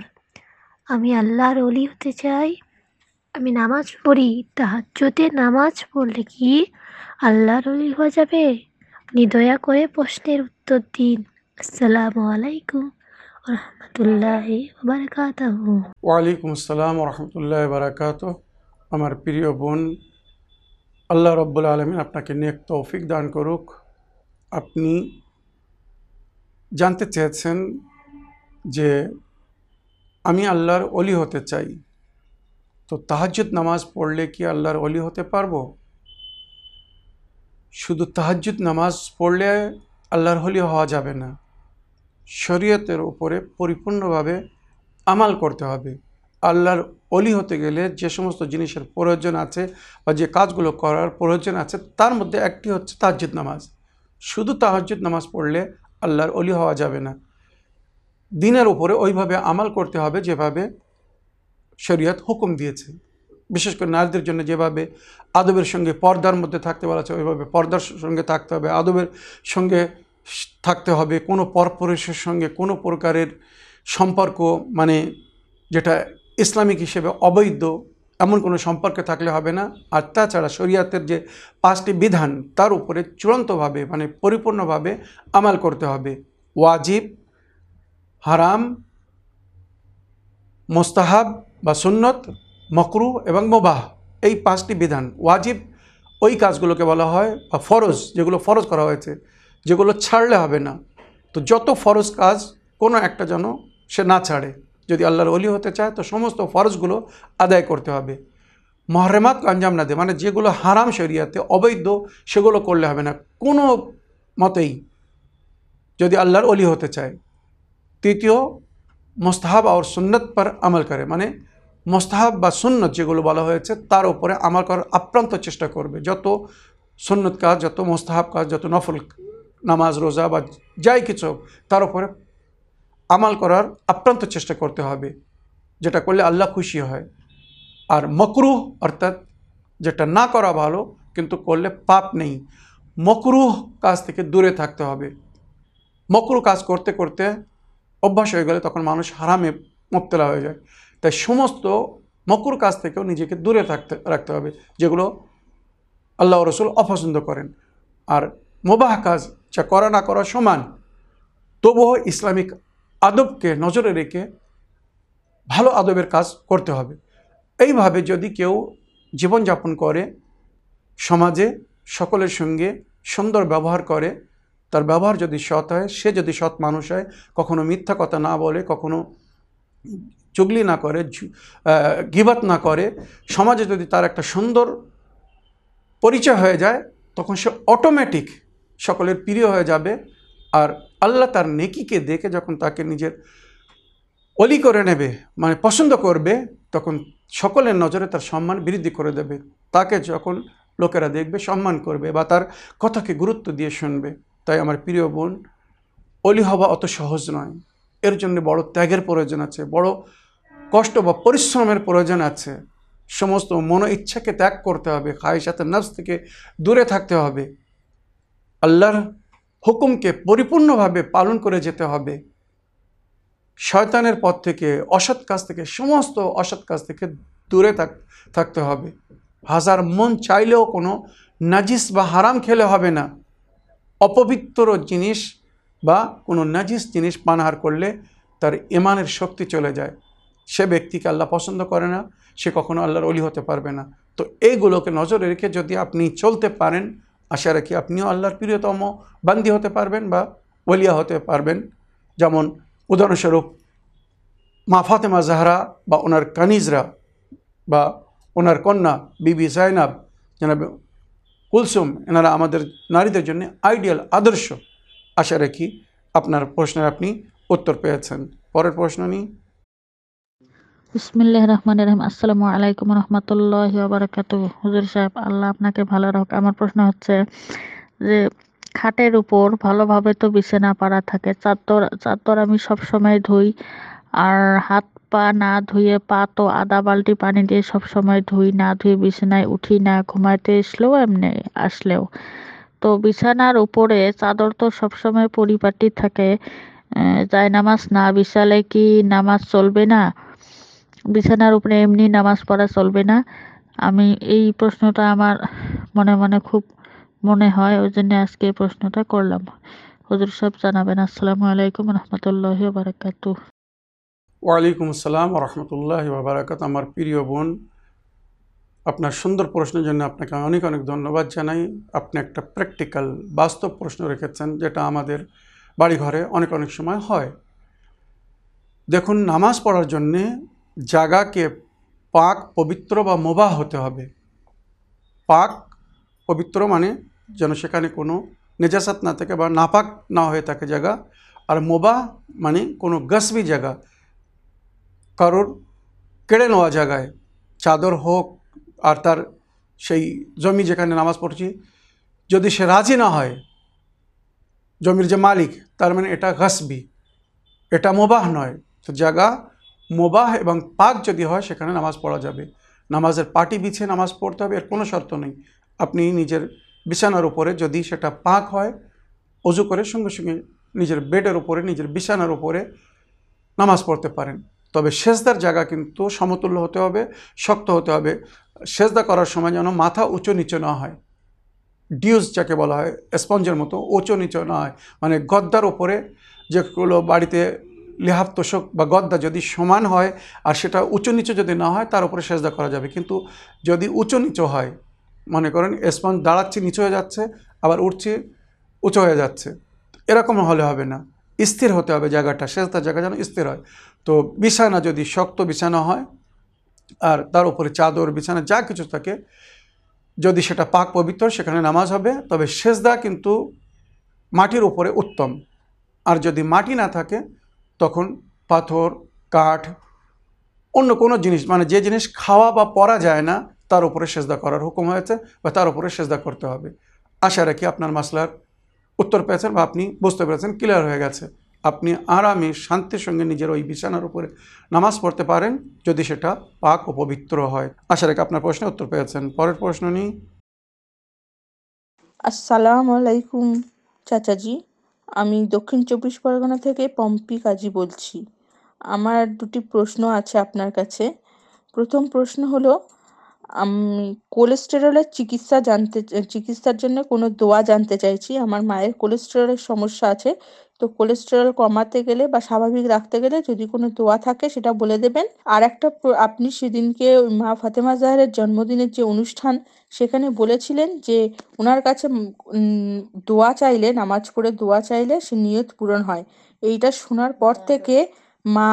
S2: আমি আল্লাহর অলি হতে চাই। আমি নামাজ পড়ি। তাহাজ্জুদে নামাজ পড়লে কি আল্লাহর অলি হওয়া যাবে? আপনি দয়া করে প্রশ্নের উত্তর দিন। আসসালামু আলাইকুম রহমতুল্লাহি বারকাতাহু
S1: ওয়ালাইকুম আসসালাম রহমতুল্লাহ বারাকাত আমার প্রিয় বোন, আল্লাহ রব্বুল আলমিন আপনাকে নেক তৌফিক দান করুক। আপনি জানতে চেয়েছেন যে আমি আল্লাহর অলি হতে চাই। তো তাহাজ্জুদ নামাজ পড়লে কি আল্লাহর অলি হতে পারব? শুধু তাহাজ্জুদ নামাজ পড়লে আল্লাহর হলি হওয়া যাবে না। শরীয়তের উপরে পরিপূর্ণভাবে আমাল করতে হবে। আল্লাহর অলি হতে গেলে যে সমস্ত জিনিসের প্রয়োজন আছে বা যে কাজগুলো করার প্রয়োজন আছে, তার মধ্যে একটি হচ্ছে তাহাজ্জুদ নামাজ। শুধু তাহাজ্জুদ নামাজ পড়লে আল্লাহর অলি হওয়া যাবে না। দিনের উপরে ওইভাবে আমাল করতে হবে যেভাবে শরীয়ত হুকুম দিয়েছে। বিশেষ করে নারীদের জন্য যেভাবে আদবের সঙ্গে পর্দার মধ্যে থাকতে বলা আছে ওইভাবে পর্দার সঙ্গে থাকতে হবে, আদবের সঙ্গে থাকতে হবে, কোনো পরপুরুষের সঙ্গে কোনো প্রকারের সম্পর্ক মানে যেটা ইসলামিক হিসেবে অবৈধ এমন কোনো সম্পর্কে থাকলে হবে না। আর তাছাড়া শরিয়াতের যে পাঁচটি বিধান, তার উপরে চূড়ান্তভাবে মানে পরিপূর্ণভাবে আমাল করতে হবে। ওয়াজিব, হারাম, মোস্তাহাব বা সুন্নত, মকরু এবং মোবাহ, এই পাঁচটি বিধান। ওয়াজিব ওই কাজগুলোকে বলা হয়, বা ফরজ, যেগুলো ফরজ করা হয়েছে, যেগুলো ছাড়লে হবে না। তো যত ফরজ কাজ, কোনো একটা যেন সে না ছাড়ে। যদি আল্লাহর অলি হতে চায়, তো সমস্ত ফরজগুলো আদায় করতে হবে। মহরেমাত আঞ্জাম না দে মানে যেগুলো হারাম শরিয়াতে, অবৈধ, সেগুলো করলে হবে না। কোনো মতেই যদি আল্লাহর অলি হতে চায়, তৃতীয় মোস্তাহাব আর সুন্নত পর আমল করে। মানে মোস্তাহাব বা সুন্নত যেগুলো বলা হয়েছে, তার উপরে আমল করার আপ্রান্ত চেষ্টা করবে। যত সুন্নত কাজ, যত মোস্তাহাব কাজ, যত নফল নামাজ, রোজা বা যাই কিছু তার উপরে আমাল করার আপ্রান্ত চেষ্টা করতে হবে, যেটা করলে আল্লাহ খুশি হয়। আর মকরুহ, অর্থাৎ যেটা না করা ভালো, কিন্তু করলে পাপ নেই। মকরুহ কাজ থেকে দূরে থাকতে হবে। মকরু কাজ করতে করতে অভ্যাস হয়ে গেলে তখন মানুষ হারামে মোবতলা হয়ে যায়। তাই সমস্ত মকরু কাজ থেকেও নিজেকে দূরে থাকতে, রাখতে হবে, যেগুলো আল্লাহ রসুল অপছন্দ করেন। আর মোবাহ কাজ, যা করা না করা সমান, তবুও ইসলামিক আদবকে নজরে রেখে ভালো আদবের কাজ করতে হবে। এইভাবে যদি কেউ জীবনযাপন করে, সমাজে সকলের সঙ্গে সুন্দর ব্যবহার করে, তার ব্যবহার যদি সৎ হয়, সে যদি সৎ মানুষ হয়, কখনো মিথ্যা কথা না বলে, কখনো চুগলি না করে গিবাত না করে, সমাজে যদি তার একটা সুন্দর পরিচয় হয়ে যায়, তখন সে অটোমেটিক সকলের প্রিয় হয়ে যাবে। আর আল্লাহ তার নেকিকে দেখে যখন তাকে নিজের অলি করে নেবে মানে পছন্দ করবে, তখন সকলের নজরে তার সম্মান বৃদ্ধি করে দেবে। তাকে যখন লোকেরা দেখবে, সম্মান করবে বা তার কথাকে গুরুত্ব দিয়ে শুনবে। তাই আমার প্রিয় বোন, অলি হওয়া অত সহজ নয়। এর জন্য বড় ত্যাগের প্রয়োজন আছে, বড় কষ্ট বা পরিশ্রমের প্রয়োজন আছে। সমস্ত মনো ইচ্ছাকে ত্যাগ করতে হবে খায়সাতের নফস থেকে দূরে থাকতে হবে। আল্লাহর হুকুমকে পরিপূর্ণভাবে পালন করে যেতে হবে। শয়তানের পথ থেকে, অসৎ কাজ থেকে, সমস্ত অসৎ কাজ থেকে দূরে থাক, থাকতে হবে। হাজার মন চাইলেও কোনো নাজিস বা হারাম খেলে হবে না। অপবিত্র জিনিস বা কোনো নাজিস জিনিস পানাহার করলে তার ইমানের শক্তি চলে যায়। সে ব্যক্তিকে আল্লাহ পছন্দ করে না, সে কখনো আল্লাহর অলি হতে পারবে না। তো এইগুলোকে নজরে রেখে যদি আপনি চলতে পারেন আশা রাখি আপনিও আল্লাহর প্রিয়তম বান্দি হতে পারবেন বা ওলিয়া হতে পারবেন। যেমন উদাহরণস্বরূপ মা জাহরা বা ওনার কানিজরা বা ওনার কন্যা বিবি জাইনাব, জানাবে কুলসুম, এনারা আমাদের নারীদের জন্য আইডিয়াল আদর্শ। আশা রাখি আপনার প্রশ্নের আপনি উত্তর পেয়েছেন। পরের প্রশ্ন নিই।
S3: বিসমিল্লাহ রহমান রহিম আসসালামু আলাইকুম রহমতুল্লাহ বারাকাতু হুজুর সাহেব, আল্লাহ আপনাকে ভালো রাখুক। আমার প্রশ্ন হচ্ছে যে, খাটের উপর ভালোভাবে তো বিছানা পাড়া থাকে, চাদর চাদর আমি সবসময় ধুই আর হাত পা না ধুয়ে পা তো আধা বালতি পানি দিয়ে সবসময় ধুই, না ধুয়ে বিছানায় উঠি না, ঘুমাইতে আসলেও এমনি আসলেও। তো বিছানার উপরে চাদর তো সবসময় পরিপাটি থাকে যায় নামাজ না বিছালে কি নামাজ চলবে না? বিছানার উপরে এমনি নামাজ পড়া চলবে না। আমি এই প্রশ্নটা আমার মনে মনে খুব মনে হয় ওই জন্য আজকে এই প্রশ্নটা করলাম। হুজুর সাহেব জানাবেন, আসসালামু আলাইকুম রহমতুল্লাহ বারাকাতু
S1: ওয়ালাইকুম আসসালাম রহমতুল্লাহ বারাকাত আমার প্রিয় বোন, আপনার সুন্দর প্রশ্নের জন্য আপনাকে অনেক অনেক ধন্যবাদ জানাই। আপনি একটা প্র্যাকটিক্যাল বাস্তব প্রশ্ন রেখেছেন, যেটা আমাদের বাড়িঘরে অনেক অনেক সময় হয়। দেখুন, নামাজ পড়ার জন্যে জায়গাকে পাক, পবিত্র বা মোবাহ হতে হবে। পাক, পবিত্র মানে যেন সেখানে কোনো নেজাসাত না থাকে বা নাপাক না হয়ে থাকে জায়গা আর মোবাহ মানে কোনো গসবি জায়গা কারোর কেড়ে নেওয়া জায়গায় চাদর হোক আর তার সেই জমি যেখানে নামাজ পড়ছি, যদি সে রাজি না হয়, জমির যে মালিক, তার মানে এটা গসবি, এটা মোবাহ নয়। তো জায়গা মোবাহ এবং পাক যদি হয়, সেখানে নামাজ পড়া যাবে। নামাজের পাটি বিছিয়ে নামাজ পড়তে হবে, এর কোনো শর্ত নেই। আপনি নিজের বিছানার উপরে যদি সেটা পাক হয় অজু করে সঙ্গে সঙ্গে নিজের বেডের উপরে, নিজের বিছানার উপরে নামাজ পড়তে পারেন। তবে সেজদার জায়গা কিন্তু সমতুল্য হতে হবে, শক্ত হতে হবে। সেজদা করার সময় যেন মাথা উঁচু নিচু না হয়। ডিউজ যাকে বলা হয়, স্পঞ্জের মতো উঁচু নিচু না হয়। মানে গদ্দার উপরে যেগুলো বাড়িতে লেহাব তোষক বা গদ্দা যদি সমান হয় আর সেটা উঁচু নিচু যদি না হয়, তার উপরে সেজদা করা যাবে। কিন্তু যদি উঁচু নিচু হয়, মনে করেন স্পঞ্জ দাঁড়াচ্ছে, নিচু হয়ে যাচ্ছে, আবার উঠছে, উঁচু হয়ে যাচ্ছে, এরকম হলে হবে না। স্থির হতে হবে জায়গাটা সেজদার জায়গা যেন স্থির হয়। তো বিছানা যদি শক্ত বিছানা হয়, আর তার উপরে চাদর, বিছানা, যা কিছু থাকে, যদি সেটা পাক পবিত্র, সেখানে নামাজ হবে, তবে সেজদা কিন্তু মাটির উপরে উত্তম। আর যদি মাটি না থাকে তখন পাথর, কাঠ, অন্য কোনো জিনিস মানে যে জিনিস খাওয়া বা পরা যায় না, তার উপরে সেজদা করার হুকুম হয়েছে বা তার উপরে সেজদা করতে হবে। আশা রাখি আপনার মাসলার উত্তর পেয়েছেন বা আপনি বুঝতে পেরেছেন ক্লিয়ার হয়ে গেছে। আপনি আরামে, শান্তির সঙ্গে নিজের ওই বিছানার উপরে নামাজ পড়তে পারেন, যদি সেটা পাক ও পবিত্র হয়। আশা রেখে আপনার প্রশ্নের উত্তর পেয়েছেন। পরের প্রশ্ন নিই।
S4: আসসালামু আলাইকুম, চাচাজি। আমি দক্ষিণ চব্বিশ পরগনা থেকে পম্পি কাজী বলছি। আমার দুটি প্রশ্ন আছে আপনার কাছে। প্রথম প্রশ্ন হলো, আমি কোলেস্টেরলের চিকিৎসা জানতে, চিকিৎসার জন্য কোনো দোয়া জানতে চাইছি? আমার মায়ের কোলেস্টেরলের সমস্যা আছে তো কোলেস্টেরল কমাতে গেলে বা স্বাভাবিক রাখতে গেলে যদি কোনো দোয়া থাকে সেটা বলে দেবেন। আর একটা আপনি সেদিনকে মা ফাতেমা জাহারের জন্মদিনের যে অনুষ্ঠান সেখানে বলেছিলেন যে ওনার কাছে দোয়া চাইলে নামাজ পড়ে দোয়া চাইলে সে নিয়ত পূরণ হয়। এইটা শোনার পর থেকে মা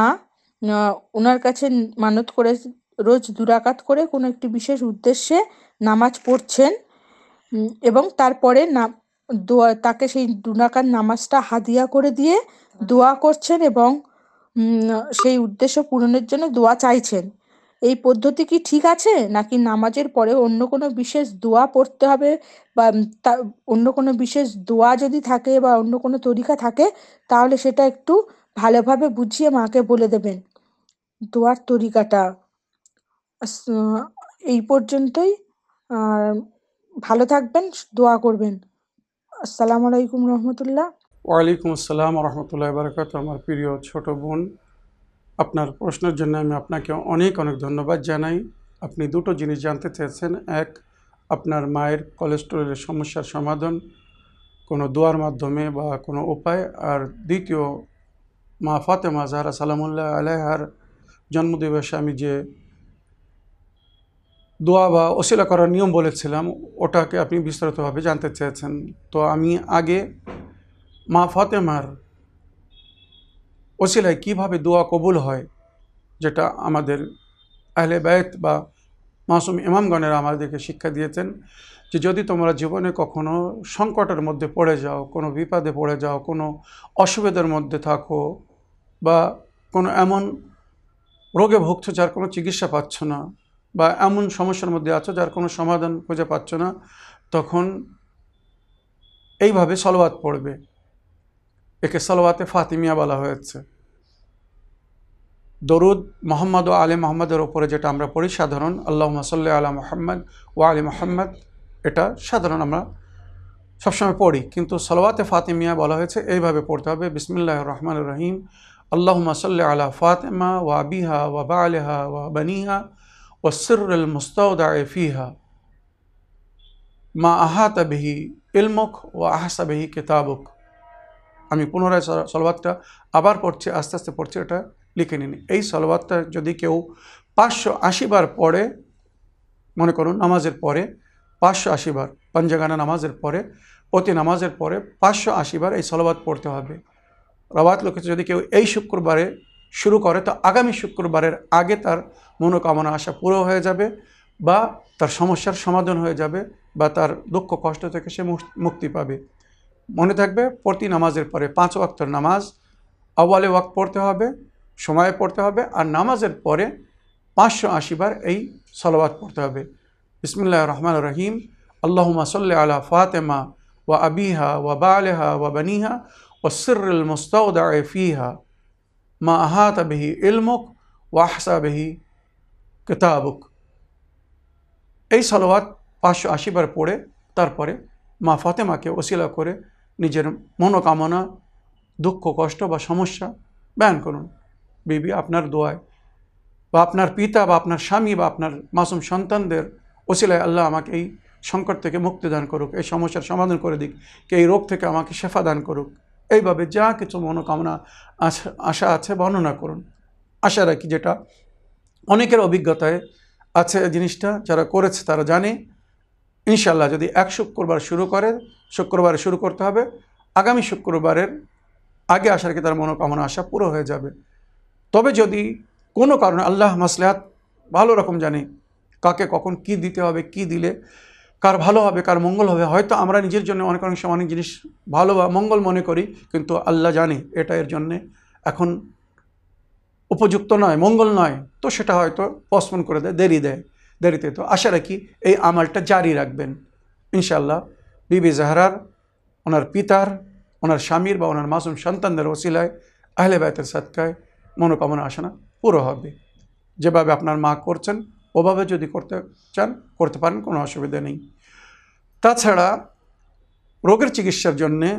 S4: ওনার কাছে মানত করে রোজ দুরাকাত করে কোনো একটি বিশেষ উদ্দেশ্যে নামাজ পড়ছেন। এবং তারপরে না দোয়া, তাকে সেই দুরাকাত নামাজটা হাদিয়া করে দিয়ে দোয়া করছেন এবং সেই উদ্দেশ্য পূরণের জন্য দোয়া চাইছেন। এই পদ্ধতি কি ঠিক আছে? নাকি নামাজের পরে অন্য কোনো বিশেষ দোয়া পড়তে হবে? বা অন্য কোনো বিশেষ দোয়া যদি থাকে বা অন্য কোনো তরিকা থাকে, তাহলে সেটা একটু ভালোভাবে বুঝিয়ে মাকে বলে দেবেন। দোয়ার তরিকাটা। এই পর্যন্তই। ভালো থাকবেন, দোয়া করবেন। আসসালামু আলাইকুম রহমতুল্লাহ।
S1: ওয়ালাইকুম আসসালাম রহমতুল্লাহ বারকাত। আমার প্রিয় ছোট বোন, আপনার প্রশ্নের জন্য আমি আপনাকে অনেক অনেক ধন্যবাদ জানাই। আপনি দুটো জিনিস জানতে চেয়েছেন। এক, আপনার মায়ের কোলেস্টেরলের সমস্যার সমাধান কোনো দোয়ার মাধ্যমে বা কোনো উপায়। আর দ্বিতীয়, মা ফাতেমা জাহরা সালামুল্লাহ আলাইহার জন্মদিবসে আমি যে দোয়া বা অশিলা করার নিয়ম বলেছিলাম, ওটাকে আপনি বিস্তারিতভাবে জানতে চেয়েছেন। তো আমি আগে মা ফাতেমার অশিলায় কীভাবে দোয়া কবুল হয়, যেটা আমাদের আহলে ব্যত বা মাসুম ইমামগণের আমাদেরকে শিক্ষা দিয়েছেন যে যদি তোমরা জীবনে কখনো সংকটের মধ্যে পড়ে যাও, কোনো বিপদে পড়ে যাও, কোনো অসুবিধার মধ্যে থাকো বা কোনো এমন রোগে ভুগছো যার কোনো চিকিৎসা পাচ্ছ না বা এমন সমস্যার মধ্যে আছো যার কোনো সমাধান খুঁজে পাচ্ছ না, তখন এইভাবে সলওয়াত পড়বে। একে সলওয়াতে ফাতিমিয়া বলা হয়েছে। দরুদ মোহাম্মদ ও আলী মোহাম্মদের ওপরে যেটা আমরা পড়ি সাধারণ আল্লাহ সাল্লি আলা মোহাম্মদ ও আলী মোহাম্মদ, এটা সাধারণ আমরা সবসময় পড়ি। কিন্তু সলওয়াতে ফাতিমিয়া বলা হয়েছে, এইভাবে পড়তে হবে বিসমিল্লাহ রহমান রহিম আল্লাহ সাল্লি আলা ফাতেমা ও আবিহা ও বালেহা ও বনিহা সির মুস্তৌদা ফিহা মা আহাত বিহি ইলমুক ও আহসা বিহি কিতাবুক আমি পুনরায় সলবাতটা আবার পড়ছি, আস্তে আস্তে পড়ছি, এটা লিখে নিন। এই সলবাতটা যদি কেউ পাঁচশো আশিবার পড়ে, মনে করুন নামাজের পরে, পাঁচশো আশিবার পঞ্জাগানা নামাজের পরে, প্রতি নামাজের পরে পাঁচশো আশিবার এই সলবাত পড়তে হবে। রবাত লোকে যদি কেউ এই শুক্রবারে শুরু করে, তো আগামী শুক্রবারের আগে তার মনোকামনা আশা পুরো হয়ে যাবে বা তার সমস্যার সমাধান হয়ে যাবে বা তার দুঃখ কষ্ট থেকে সে মুক্তি পাবে। মনে থাকবে, প্রতি নামাজের পরে পাঁচ ওয়াক্তর নামাজ আওয়ালে ওয়াক্ত পড়তে হবে, সময়ে পড়তে হবে আর নামাজের পরে পাঁচশো আশিবার এই সলবাত পড়তে হবে। বিসমুল্লাহ রহমান রহিম। আল্লাহুমা সাল্লি আলা ফাতেমা ও আবিহা ও বালেহা ওয়া বানিহা ও সিরুল মুস্তৌদা ফিহা। মা আহাত বিহি ইলমুক ও আহসা বিহি কিতাবুক। এই সলওয়াত পাঁচশো আশিবার পড়ে, তারপরে মা ফাতেমাকে ওসিলা করে নিজের মনোকামনা, দুঃখ, কষ্ট বা সমস্যা বয়ান করুন। বিবি, আপনার দোয়ায় বা আপনার পিতা বা আপনার স্বামী বা আপনার মাসুম সন্তানদের ওসিলায় আল্লাহ আমাকে এই সংকট থেকে মুক্তি দান করুক, এই সমস্যার সমাধান করে দিক, কে এই রোগ থেকে আমাকে শেফা দান করুক। এইভাবে যা কিছু মনোকামনা আশা আছে বর্ণনা করুন। আশা রাখি যেটা অনেকের অভিজ্ঞতায় আছে জিনিসটা, যারা করেছে তারা জানে। ইনশাল্লাহ যদি এক শুক্রবার শুরু করে, শুক্রবারে শুরু করতে হবে। আগামী শুক্রবারের আগে আসার কি তার মনোকামনা, আশা পুরো হয়ে যাবে। তবে যদি কোনো কারণে আল্লাহ মাসলাহাত ভালো রকম জানে, কাকে কখন কি দিতে হবে, কি দিলে কার ভালো হবে, কার মঙ্গল হবে, হয়তো আমরা নিজের জন্য অনেক অনেক সময় অনেক জিনিস ভালো বা মঙ্গল মনে করি, কিন্তু আল্লাহ জানে এটা এর জন্যে এখন উপযুক্ত নয়, মঙ্গল নয়, তো সেটা হয়তো পসপন করে দেয়, দেরি দেয়, দেরিতে। তো আশা রাখি এই আমলটা জারি রাখবেন। ইনশাল্লাহ বিবি জাহরার, ওনার পিতার, ওনার স্বামীর বা ওনার মাসুম সন্তানদের ওসিলায়, আহলে বায়তের সৎকায় মনোকামনা আসানা পুরো হবে। যেভাবে আপনার মা করছেন ওভাবে যদি করতে চান, করতে পারেন, কোনো অসুবিধা নেই। তাছাড়া রোগের চিকিৎসার জন্যে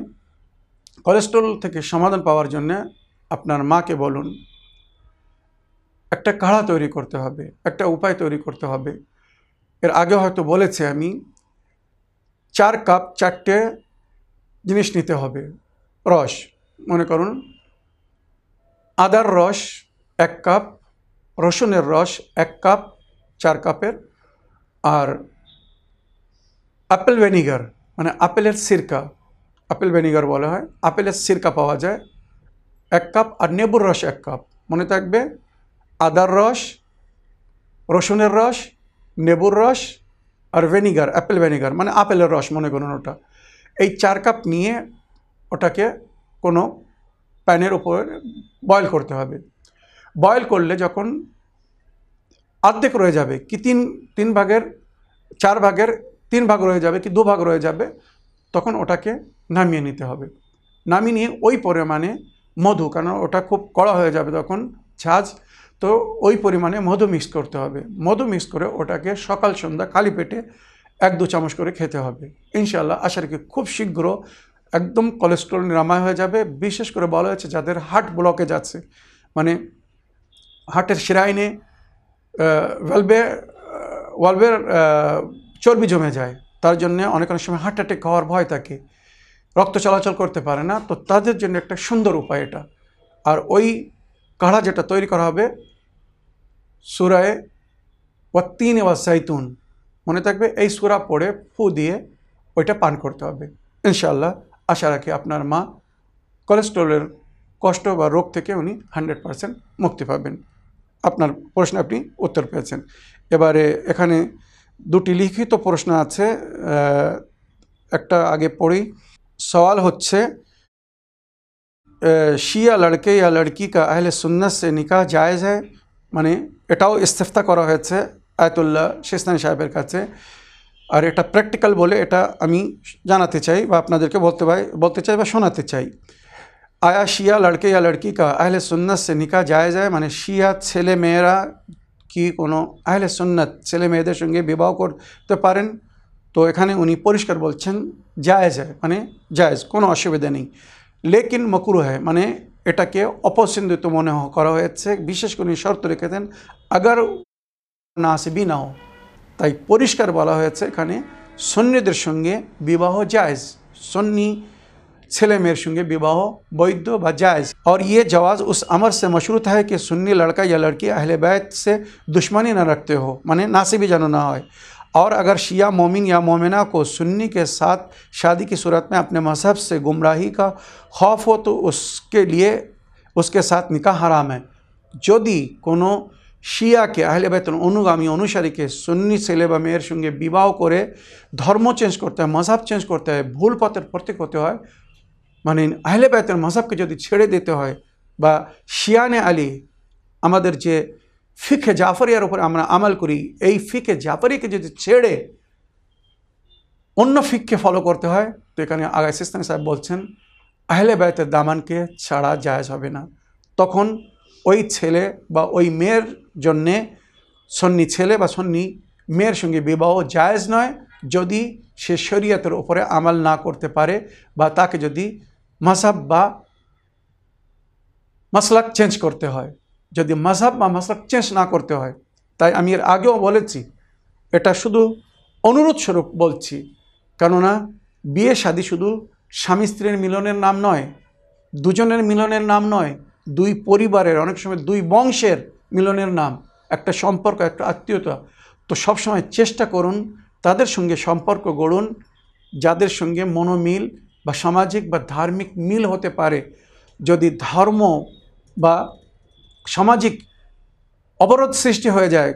S1: কোলেস্ট্রল থেকে সমাধান পাওয়ার জন্যে আপনার মাকে বলুন, একটা কাড়া তৈরি করতে হবে, একটা উপায় তৈরি করতে হবে। এর আগে হয়তো বলেছে আমি, চার কাপ, চারটে জিনিস নিতে হবে, রস। মনে করুন, আদার রস এক কাপ, রসুনের রস এক কাপ চার কাপের আর আপেল ভেনিগার মানে আপেলের সিরকা, আপেল ভেনিগার বলা হয়, আপেলের সিরকা পাওয়া যায় এক কাপ আর নেবুর রস এক কাপ। মনে থাকবে আদার রস, রসুনের রস, নেবুর রস আর ভেনিগার অ্যাপেল ভেনিগার মানে আপেলের রস মনে করুন ওটা। এই চার কাপ নিয়ে ওটাকে কোনো প্যানের উপরে বয়েল করতে হবে। বয়েল করলে যখন অর্ধেক রয়ে যাবে কি তিন তিন ভাগের চার ভাগের তিন ভাগ রয়ে যাবে কি দু ভাগ রয়ে যাবে, তখন ওটাকে নামিয়ে নিতে হবে। নামিয়ে নিয়ে ওই পরিমাণে মধু, কারণ ওটা খুব কড়া হয়ে যাবে তখন ঝাঁজ, তো ওই পরিমাণে মধু মিক্স করতে হবে। মধু মিক্স করে ওটাকে সকাল সন্ধ্যা খালি পেটে এক দু চামচ করে খেতে হবে। ইনশাল্লাহ আশা রাখি খুব শীঘ্র একদম কোলেস্ট্রল নিরাময় হয়ে যাবে। বিশেষ করে বলা হয়েছে যাদের হার্ট ব্লকেজ আছে মানে হার্টের শিরাইনে ভ্যালভে ওয়ালভের চর্বি জমে যায়। তার জন্য অনেক অনেক সময় হার্ট অ্যাটাক হওয়ার ভয় থাকে। রক্ত চলাচল করতে পারে না। তো তাদের জন্য একটা সুন্দর উপায় এটা। আর ওই কাঢ়া যেটা তৈরি করা হবে, সুরায় ওয়াত্তিন ওয়া সাইতুন, মনে থাকবে এই সুরা পড়ে ফু দিয়ে ওইটা পান করতে হবে। ইনশাল্লাহ আশা রাখি আপনার মা কোলেস্ট্রলের কষ্ট বা রোগ থেকে উনি হান্ড্রেড পারসেন্ট মুক্তি পাবেন। আপনার প্রশ্ন আপনি উত্তর পেয়েছেন। এবারে এখানে দুটি লিখিত প্রশ্ন আছে একটা আগে পড়ি। সওয়াল হচ্ছে শিয়া লড়কে ইয়া লড়কি কা আহলে সুন্নত সে নিকাহ জায়েজ হ্যাঁ মানে এটাও ইস্তেফতা করা হয়েছে আয়তুল্লাহ শেষনানি সাহেবের কাছে। আর এটা প্র্যাকটিক্যাল বলে এটা আমি জানাতে চাই বা আপনাদেরকে বলতে পাই বলতে চাই বা শোনাতে চাই। আয়া শিয়া লড়কে ইয়া লড়কি কা আহলে সুন্নত সে নিকা জায়েজ হয় মানে শিয়া ছেলে মেয়েরা কি কোনো আহলে সুন্নত ছেলে মেয়েদের সঙ্গে বিবাহ করতে পারেন তো এখানে উনি পরিষ্কার বলছেন জায়েজ হয় মানে জায়েজ কোনো অসুবিধা নেই লেকিন মকুর হয় মানে এটাকে অপছন্দিত মনে করা হয়েছে বিশেষ করে শর্ত রেখেছেন আগার না আসবি না হো তাই পরিষ্কার বলা হয়েছে এখানে সন্নিদের সঙ্গে বিবাহ জায়েজ সন্নি ছেলে মেয়ের সঙ্গে বিবাহ বৈধ বা जायज़ और ये जवाज़ उस अमर से मशरूत है कि सुन्नी लड़का या लड़की अहले बैत से दुश्मनी न रखते हो माने नासिबी जानो ना हो और अगर शिया मोमिन या मोमिना को सुन्नी के साथ शादी की सूरत में अपने मजहब से गुमराही का खौफ हो तो उसके लिए उसके साथ निकाह हराम है যদি কোনো শিয়াকে আহলে বেতন অনুগামী অনুসারীকে সুন্নি ছেলে বা মেয়ের সঙ্গে বিবাহ করে ধর্ম চেঞ্জ করতে হয় মজাব চেঞ্জ করতে হয় ভুল পথের প্রতীক হতে হয় মানে আহলে বেতের মজাবকে যদি ছেড়ে দিতে হয় বা শিয়ানে আলী আমাদের যে ফিখে জাফরিয়ার উপর আমরা আমল করি, এই ফিখে জাফরিকে যদি ছেড়ে অন্য ফিককে ফলো করতে হয়, তো এখানে আগা সিস্তানি সাহেব বলছেন, আহলে বেতের দামানকে ছাড়া জায়জ হবে না। তখন ওই ছেলে বা ওই মেয়ের জন্যে সন্নি ছেলে বা সন্নি মেয়ের সঙ্গে বিবাহ জায়েজ নয়। যদি সে শরীয়তের উপরে আমাল না করতে পারে বা তাকে যদি মাসাব বা মাসলাক চেঞ্জ করতে হয়। যদি মাসাব বা মাসলাক চেঞ্জ না করতে হয়, তাই আমি এর আগেও বলেছি, এটা শুধু অনুরোধ স্বরূপ বলছি। কেননা, বিয়ে শাদী শুধু স্বামী স্ত্রীর মিলনের নাম নয়, দুজনের মিলনের নাম নয়, দুই পরিবারের, অনেক সময় দুই বংশের মিলনের নাম, একটা সম্পর্ক, একটা আত্মীয়তা। তো সবসময় চেষ্টা করুন তাদের সঙ্গে সম্পর্ক গড়ুন, যাদের সঙ্গে মনোমিল বা সামাজিক বা ধার্মিক মিল হতে পারে, যদি ধর্ম বা সামাজিক অবরোধ সৃষ্টি হয়ে যায়,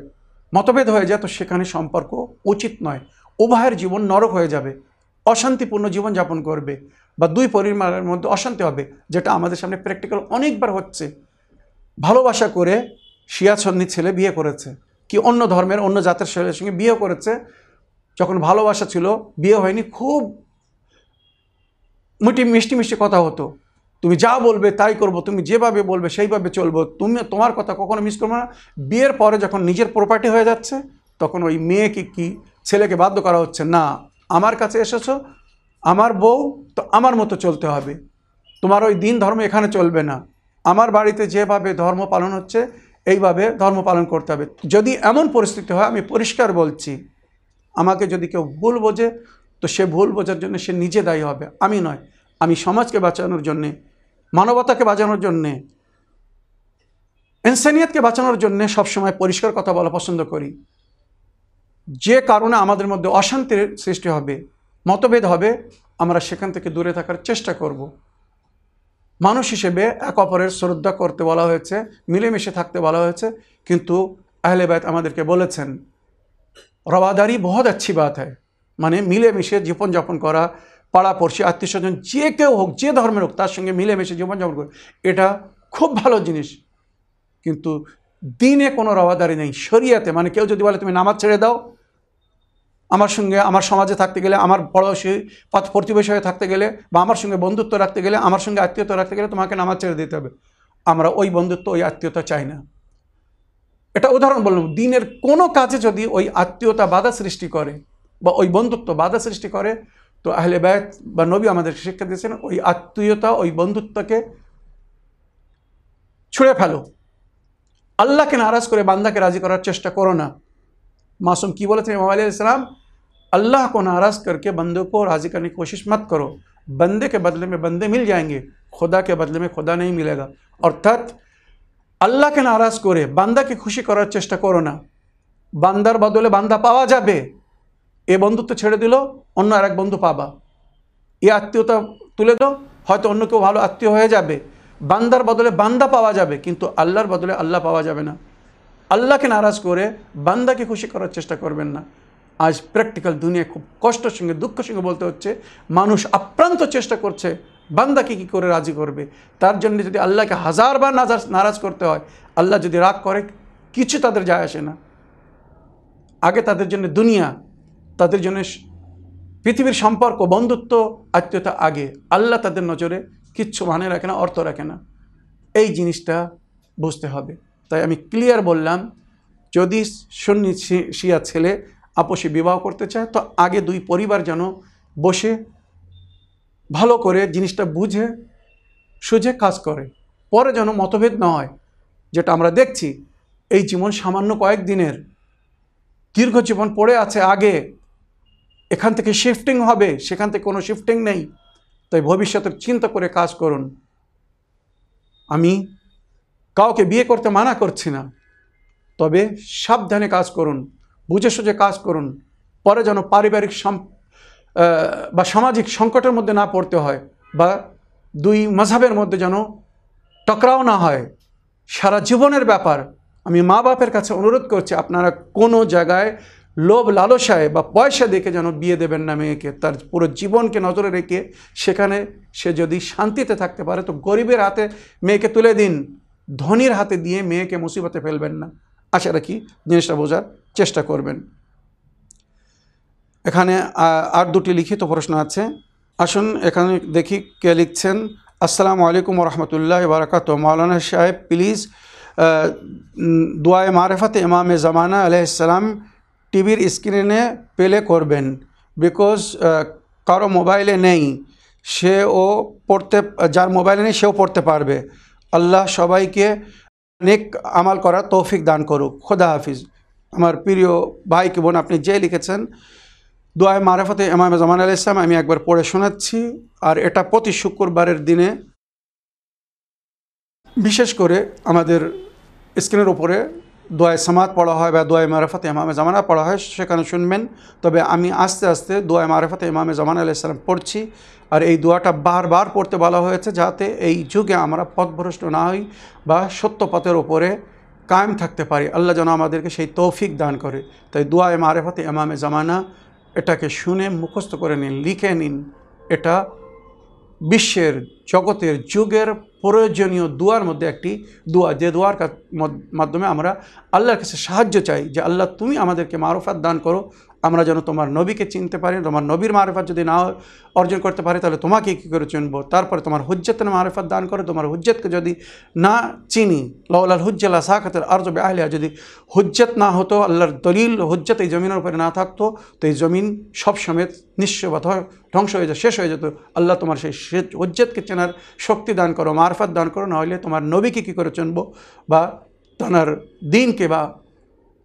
S1: মতভেদ হয়ে যায়, তো সেখানে সম্পর্ক উচিত নয়। উভয়ের জীবন নরক হয়ে যাবে, অশান্তিপূর্ণ জীবনযাপন করবে বা দুই পরিবারের মধ্যে অশান্তি হবে, যেটা আমাদের সামনে প্র্যাকটিক্যাল অনেকবার হচ্ছে। ভালোবাসা করে শিয়াছন্নি ছেলে বিয়ে করেছে, কি অন্য ধর্মের অন্য জাতের ছেলের সঙ্গে বিয়ে করেছে, যখন ভালোবাসা ছিল, বিয়ে হয়নি, খুব মিটি মিষ্টি মিষ্টি কথা হতো। তুমি যা বলবে তাই করব, তুমি যেভাবে বলবে সেইভাবে চলবো। তুমি, তোমার কথা কখনো মিস করব না। বিয়ের পরে যখন নিজের প্রপার্টি হয়ে যাচ্ছে, তখন ওই মেয়েকে কি ছেলেকে বাধ্য করা হচ্ছে? না, আমার কাছে এসেছ, আমার বউ, তো আমার মতো চলতে হবে। তোমার ওই দিন ধর্ম এখানে চলবে না। আমার বাড়িতে যেভাবে ধর্ম পালন হচ্ছে, এইভাবে ধর্ম পালন করতে হবে। যদি এমন পরিস্থিতি হয়, আমি পরিষ্কার বলছি, আমাকে যদি কেউ ভুল বোঝে তো সে ভুল বোঝার জন্য সে নিজে দায়ী হবে আমি নয় আমি সমাজকে বাঁচানোর জন্যে মানবতাকে বাঁচানোর জন্যে ইনসানিয়তকে বাঁচানোর জন্যে সবসময় পরিষ্কার কথা বলা পছন্দ করি যে কারণে আমাদের মধ্যে অশান্তির সৃষ্টি হবে মতভেদ হবে আমরা সেখান থেকে দূরে থাকার চেষ্টা করব মানুষ হিসেবে এক অপরের শ্রদ্ধা করতে বলা হয়েছে মিলেমিশে থাকতে বলা হয়েছে কিন্তু আহলে বাইত আমাদেরকে বলেছেন রবাদারি বহুত अच्छी बात है মানে মিলেমিশে জীবনযাপন করা পাড়াপড়শি আত্মীয় স্বজন, যে কেউ হোক, যে ধর্মের হোক, তার সঙ্গে মিলেমিশে জীবনযাপন করে, এটা খুব ভালো জিনিস। কিন্তু দিনে কোনো রবাদারি নেই, শরিয়াতে। মানে কেউ যদি বলে, তুমি নামাজ ছেড়ে দাও, আমার সঙ্গে, আমার সমাজে থাকতে গেলে, আমার পড়োশি পথ প্রতিবেশী হয়ে থাকতে গেলে, বা আমার সঙ্গে বন্ধুত্ব রাখতে গেলে, আমার সঙ্গে আত্মীয়তা রাখতে গেলে তোমাকে নামাজ ছেড়ে দিতে হবে। আমরা ওই বন্ধুত্ব, ওই আত্মীয়তা চাই না। এটা উদাহরণ বললাম, দিনের কোনো কাজে যদি ওই আত্মীয়তা বাধা সৃষ্টি করে বা ওই বন্ধুত্ব বাধা সৃষ্টি করে তো আহলে ব্যয় বা নবী আমাদের শিক্ষা দিয়েছেন ওই আত্মীয়তা ওই বন্ধুত্বকে ছুঁড়ে ফেলো আল্লাহকে নারাজ করে বান্দাকে রাজি করার চেষ্টা করো না मासूम की बोले थे इमाम इस्लाम अल्लाह को नाराज़ करके बंदों को राज़ी करने की कोशिश मत करो बंदे के बदले में बंदे मिल जाएंगे खुदा के बदले में खुदा नहीं मिलेगा অর্থাৎ আল্লাহকে নারাজ করে বান্দাকে খুশি করার চেষ্টা করো না বান্দার বদলে বান্দা পাওয়া যাবে এ বন্ধুত্ব ছেড়ে দিল, অন্য আর এক বন্ধু পাবা। এ আত্মীয়তা তুলে দাও হয়তো অন্য কেউ ভালো আত্মীয় হয়ে যাবে। বান্দার বদলে বান্দা পাওয়া যাবে, কিন্তু আল্লাহর বদলে আল্লাহ পাওয়া যাবে না। আল্লাহকে নারাজ করে বান্দাকে খুশি করার চেষ্টা করবেন না। আজ প্র্যাকটিক্যাল দুনিয়া খুব কষ্টের সঙ্গে, দুঃখের সঙ্গে বলতে হচ্ছে, মানুষ আপ্রান্ত চেষ্টা করছে, বান্দাকে কি করে রাজি করবে? তার জন্য যদি আল্লাহকে হাজারবার নাজার নারাজ করতে হয়, আল্লাহ যদি রাগ করে, কিছু তাদের যায় আসে না। আগে তাদের জন্য দুনিয়া তাদের জন্য পৃথিবীর সম্পর্ক, বন্ধুত্ব, আত্মীয়তা আগে। আল্লাহ তাদের নজরে কিচ্ছু মানে রাখে না, অর্থ রাখে না। এই জিনিসটা বুঝতে হবে। তাই আমি ক্লিয়ার বললাম, যদি সুন্নি শিয়া ছেলে আপোষে বিবাহ করতে চায়, তো আগে দুই পরিবার যেন বসে ভালো করে জিনিসটা বুঝে, সুঝে কাজ করে। পরে যেন মতভেদ না হয়। যেটা আমরা দেখছি, এই জীবন সামান্য কয়েকদিনের দীর্ঘ জীবন পড়ে আছে আগে। এখান থেকে শিফটিং হবে, সেখান থেকে কোনো শিফটিং নেই। তাই ভবিষ্যতের চিন্তা করে কাজ করুন। আমি কাউকে বিয়ে করতে মানা করছি না, তবে সাবধানে কাজ করুন, বুঝে সুঝে কাজ করুন, পরে যেন পারিবারিক বা সামাজিক সংকটের মধ্যে না পড়তে হয়, বা দুই মজাবের মধ্যে যেন টকরাও না হয়। সারা জীবনের ব্যাপার, আমি মা বাপের কাছে অনুরোধ করছি, আপনারা কোনো জায়গায় লোভ লালসায় বা পয়সা দেখে যেন বিয়ে দেবেন না মেয়েকে, তার পুরো জীবনকে নজরে রেখে সেখানে সে যদি শান্তিতে থাকতে পারে, তো গরিবের হাতে মেয়েকে তুলে দিন, ধনীর হাতে দিয়ে মেয়েকে মুসিবতে ফেলবেন না। আশা রাখি জিনিসটা বোঝার চেষ্টা করবেন। এখানে আর দুটি লিখিত প্রশ্ন আছে। আসুন এখানে দেখি কে লিখছেন, আসসালামু আলাইকুম রহমতুল্লাহ বারাকাত মৌলানা সাহেব, প্লিজ দোয়ায় মারেফাতে ইমাম জামানা আলাইসালাম টিভির স্ক্রিনে পেলে করবেন। বিকজ কারও মোবাইলে নেই সে ও পড়তে, যার মোবাইলে নেই, সেও পড়তে পারবে। আল্লাহ সবাইকে নেক আমাল করার তৌফিক দান করুক। খোদা হাফিজ। আমার প্রিয় ভাই কি বোন, আপনি যে লিখেছেন, দোয়ায় মারাফতে ইমাম জামান আল ইসলাম আমি একবার পড়ে শোনাচ্ছি। আর এটা প্রতি শুক্রবারের দিনে, বিশেষ করে আমাদের স্ক্রিনের উপরে দোয়ায় সামাদ পড়া হয় বা দোয়ায় মারেফতে ইমামে জামানা পড়া হয়, সেখানে শুনবেন। তবে আমি আস্তে আস্তে দোয়ায় মারেফতে ইমামে জামান আল ইসলাম পড়ছি আর এই দোয়াটা বারবার পড়তে বলা হয়েছে যাতে এই যুগে আমরা পথভ্রষ্ট না হই বা সত্য পথের ওপরে কায়েম থাকতে পারি। আল্লাহ যেন আমাদেরকে সেই তৌফিক দান করে। তাই দোয়ায় মারেফতে ইমামে জামানা এটাকে শুনে মুখস্থ করে নিন, লিখে নিন। এটা বিশ্বের জগতের যুগের প্রয়োজনীয় দুয়ার মধ্যে একটি দোয়া, যে দোয়ার মাধ্যমে আমরা আল্লাহর কাছে সাহায্য চাই, যে আল্লাহ তুমি আমাদেরকে মারফাত দান করো আমরা যেন তোমার নবীকে চিনতে পারি, তোমার নবীর মারফাত যদি না অর্জন করতে পারি, তাহলে তোমাকে কী করে চিনবো? তারপরে তোমার হুজ্জতের মারফাত দান করে, তোমার হুজ্জতকে যদি না চিনি, লাউলাল হুজ্জাল্লা সাকাতের আর জবে আহলিয়া যদি হুজ্জত না হতো, আল্লাহর দলিল, হুজ্জত এই জমিনের উপরে না থাকতো, তো এই জমিন সব সমেত নিঃস্ব বা ধ্বংস হয়ে যায়, শেষ হয়ে যেত। আল্লাহ তোমার সেই হুজ্জতকে চেনার শক্তি দান করো, মারফাত দান করো, নাহলে তোমার নবীকে কী করে চিনবো? বা তোমার দিনকে বা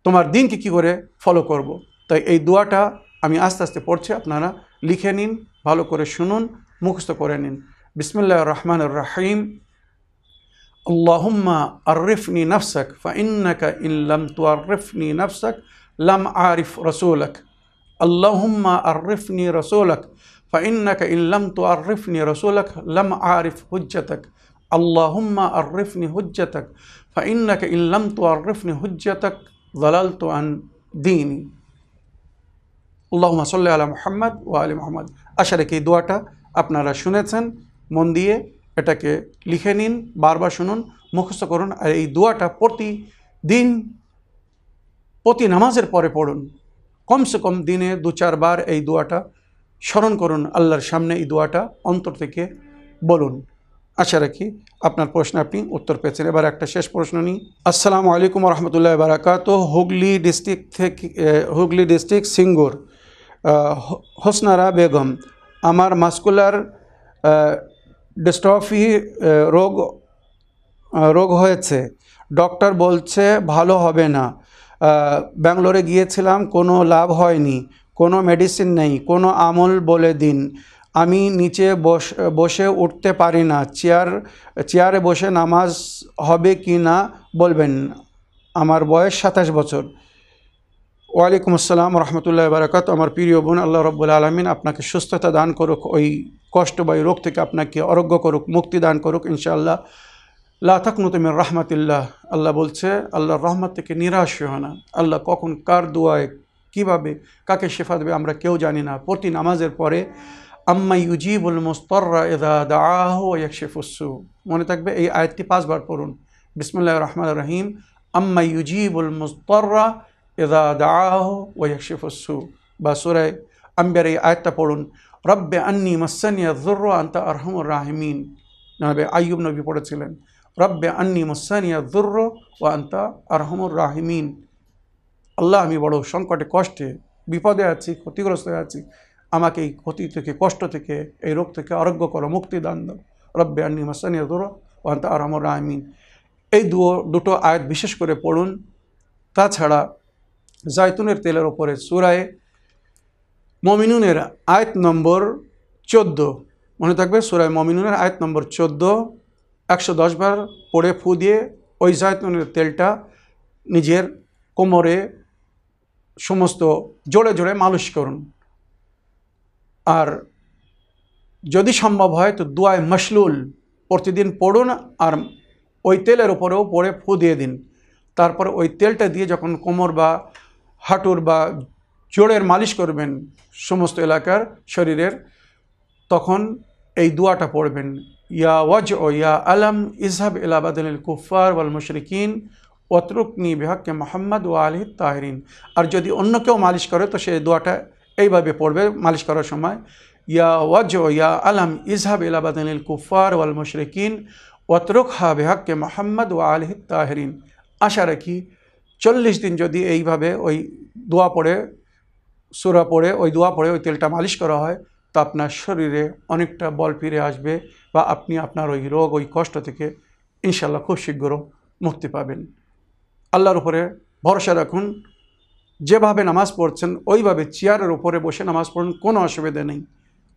S1: তোমার দিনকে কী করে ফলো করব। তাই এই দোয়াটা আমি আস্তে আস্তে পড়ছি আপনারা লিখে নিন ভালো করে শুনুন মুখস্থ করে নিন বিসমুল্লাহ রহমান রাহিম اللهم عرفني نفسك فإنك إن لم تعرفني نفسك لم أعرف رسولك اللهم عرفني رسولك فإنك إن لم تعرفني رسولك لم أعرف حجتك اللهم عرفني حجتك فإنك إن لم تعرفني حجتك ضللت عن ديني আল্লাহ সাল্লাহ আলা মোহাম্মদ ও আলী মোহাম্মদ। আশা রেখে এই দোয়াটা আপনারা শুনেছেন, মন দিয়ে এটাকে লিখে নিন, বারবার শুনুন, মুখস্থ করুন আর এই দোয়াটা প্রতি দিন প্রতি নামাজের পরে পড়ুন। কমসে কম দিনে দু চারবার এই দোয়াটা স্মরণ করুন, আল্লাহর সামনে এই দোয়াটা অন্তর থেকে বলুন। আশা রাখি আপনার প্রশ্নে আপনি উত্তর পেয়েছেন। এবার একটা শেষ প্রশ্ন নিই। আসসালামু আলাইকুম রহমতুল্লাহ বারাকাত হুগলি ডিস্ট্রিক্ট থেকে হুগলি ডিস্ট্রিক্ট সিঙ্গুর। হোসনারা বেগম, আমার মাস্কুলার ডিস্ট্রফি রোগ রোগ হয়েছে। ডক্টর বলছে, ভালো হবে না। ব্যাঙ্গালোরে গিয়েছিলাম, কোনো লাভ হয়নি। কোনো মেডিসিন নেই, কোনো আমল বলে দিন। আমি নিচে বসে উঠতে পারি না। চেয়ার, চেয়ারে বসে নামাজ হবে কি না বলবেন? আমার বয়স সাতাশ বছর। ওয়ালাইকুম আসসালাম রহমতুল্লাহ বারাকাত। আমার প্রিয় বোন, আল্লাহ রব্বুল আলমিন আপনাকে সুস্থতা দান করুক, ওই কষ্ট বা রোগ থেকে আপনাকে অরোগ্য করুক, মুক্তি দান করুক, ইনশাআল্লাহ। লা তাকনুতুমির রাহমাতিল্লাহ। আল্লাহ বলছে, আল্লাহর রহমত থেকে নিরাশ হয় না। আল্লাহ কখন কার দোয়ায় কীভাবে, কাকে শেফা দেবে আমরা কেউ জানি না। প্রতি নামাজের পরে, আম্মা ইউজিবুল মুস্তররা এদা দাহ ইয়াকশিফুসু মনে থাকবে এই আয়াতটি পাঁচবার পড়ুন। বিসমুল্লাহ রহমান রহিম। আম্মা ইউজিবুল মুস্তররা এদা দাহ ওয়াকশিফুসু বা সুরায় আম্বিয়ার এই আয়াতটা পড়ুন রব্বে আন্নি মাসানিয়া জুর্র আন্তা আরহামুর রাহিমিন জনাবে আইয়ুব নবী পড়েছিলেন রব্বে আন্নি মাসানিয়া জুর্র ও আন্তা আরহামুর রাহিমিন আল্লাহ আমি বড় সংকটে, কষ্টে, বিপদে আছি, ক্ষতিগ্রস্ত হয়ে আছি। আমাকে এই ক্ষতি থেকে, কষ্ট থেকে, এই রোগ থেকে আরোগ্য করো, মুক্তি দান দাও। রব্বে আন্নি মাসানিয়া ও আন্তা আরহামুর রাহিমিন. এই দুটো আয়াত বিশেষ করে পড়ুন। তাছাড়া জায়তুনের তেলের ওপরে সুরায় মমিনুনের আয়াত নম্বর চোদ্দ। মনে থাকবে সুরায় মমিনুনের আয়াত নম্বর চোদ্দ। একশো দশবার পড়ে ফু দিয়ে ওই জায়তুনের তেলটা নিজের কোমরে সমস্ত জোরে জোরে মালিশ করুন। আর যদি সম্ভব হয় তো দুয়ায় মশলুল প্রতিদিন পড়ুন আর ওই তেলের ওপরেও পড়ে ফু দিয়ে দিন। তারপরে ওই তেলটা দিয়ে যখন কোমর বা হাঁটুর বা জোড়ের মালিশ করবেন সমস্ত এলাকার শরীরের, তখন এই দুয়াটা পড়বেন, ইয়া ওয়াজ ও ইয়া আলম, ইজহাব ইলাবাদুল কুফার ওয়াল মুশরিকিন, ওয়াতরুকনি বিহাক্কে মোহাম্মদ ও আলহি তাহরিন আর যদি অন্য কেউ মালিশ করে, তো সেই দোয়াটা এইভাবে পড়বে মালিশ করার সময়, ইয়া ওয়াজ ও ইয়া আলম, ইজহাব ইলাবাদুল কুফার ওয়াল মুশরিকিন ওয়াতরুক হা বিহাক্কে মোহাম্মদ ও আলহি তাহরিন আশা রাখি চল্লিশ দিন যদি এইভাবে ওই দোয়া পড়ে, সুরা পড়ে, ওই দোয়া পড়ে, ওই তেলটা মালিশ করা হয়, তো আপনার শরীরে অনেকটা বল ফিরে আসবে বা আপনি আপনার ওই রোগ, ওই কষ্ট থেকে ইনশাল্লাহ খুব শীঘ্র মুক্তি পাবেন। আল্লাহর উপরে ভরসা রাখুন, যেভাবে নামাজ পড়ছেন, ওইভাবে চেয়ারের উপরে বসে নামাজ পড়ুন, কোনো অসুবিধা নেই।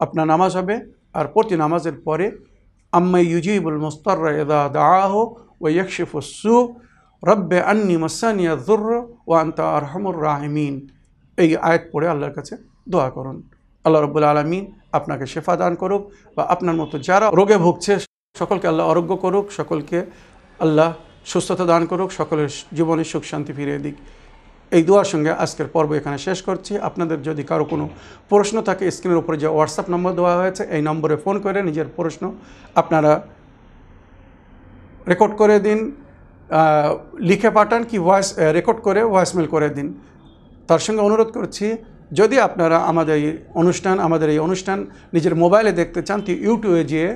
S1: আপনার নামাজ হবে, আর প্রতি নামাজের পরে আম্মাই ইউজিবুল মুস্তার এদা দাহ ও ইয়কশিফুসু রব্বে আন্নি মাসানিয়া দুর্র ও আন্তা আরহামুর রাহিমিন। এই আয়াত পড়ে আল্লাহর কাছে দোয়া করুন। আল্লাহ রব্বুল আলমিন আপনাকে শেফা দান করুক বা আপনার মতো যারা রোগে ভুগছে, সকলকে আল্লাহ আরোগ্য করুক, সকলকে আল্লাহ সুস্থতা দান করুক, সকলের জীবনে সুখ শান্তি ফিরিয়ে দিক। এই দোয়ার সঙ্গে আজকের পর্ব এখানে শেষ করছি। আপনাদের যদি কারও কোনো প্রশ্ন থাকে, স্ক্রিনের উপরে যে হোয়াটসঅ্যাপ নম্বর দেওয়া হয়েছে, এই নম্বরে ফোন করে নিজের প্রশ্ন আপনারা রেকর্ড করে দিন। লিখে পাঠান কি ভয়েস রেকর্ড করে ভয়েসমেল করে দিন। তার সঙ্গে অনুরোধ করছি, যদি আপনারা আমাদের এই অনুষ্ঠান, আমাদের এই অনুষ্ঠান নিজের মোবাইলে দেখতে চান, তো ইউটিউবে যেয়ে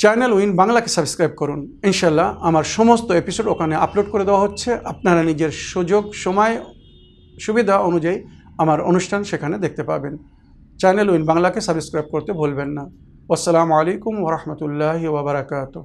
S1: চ্যানেল উইন বাংলাকে সাবস্ক্রাইব করুন। ইনশাল্লাহ আমার সমস্ত এপিসোড ওখানে আপলোড করে দেওয়া হচ্ছে। আপনারা নিজের সুযোগ, সময়, সুবিধা অনুযায়ী আমার অনুষ্ঠান সেখানে দেখতে পাবেন। চ্যানেল উইন বাংলাকে সাবস্ক্রাইব করতে ভুলবেন না। আসসালামু আলাইকুম ওরহমতুল্লাহি ওবরাকাতু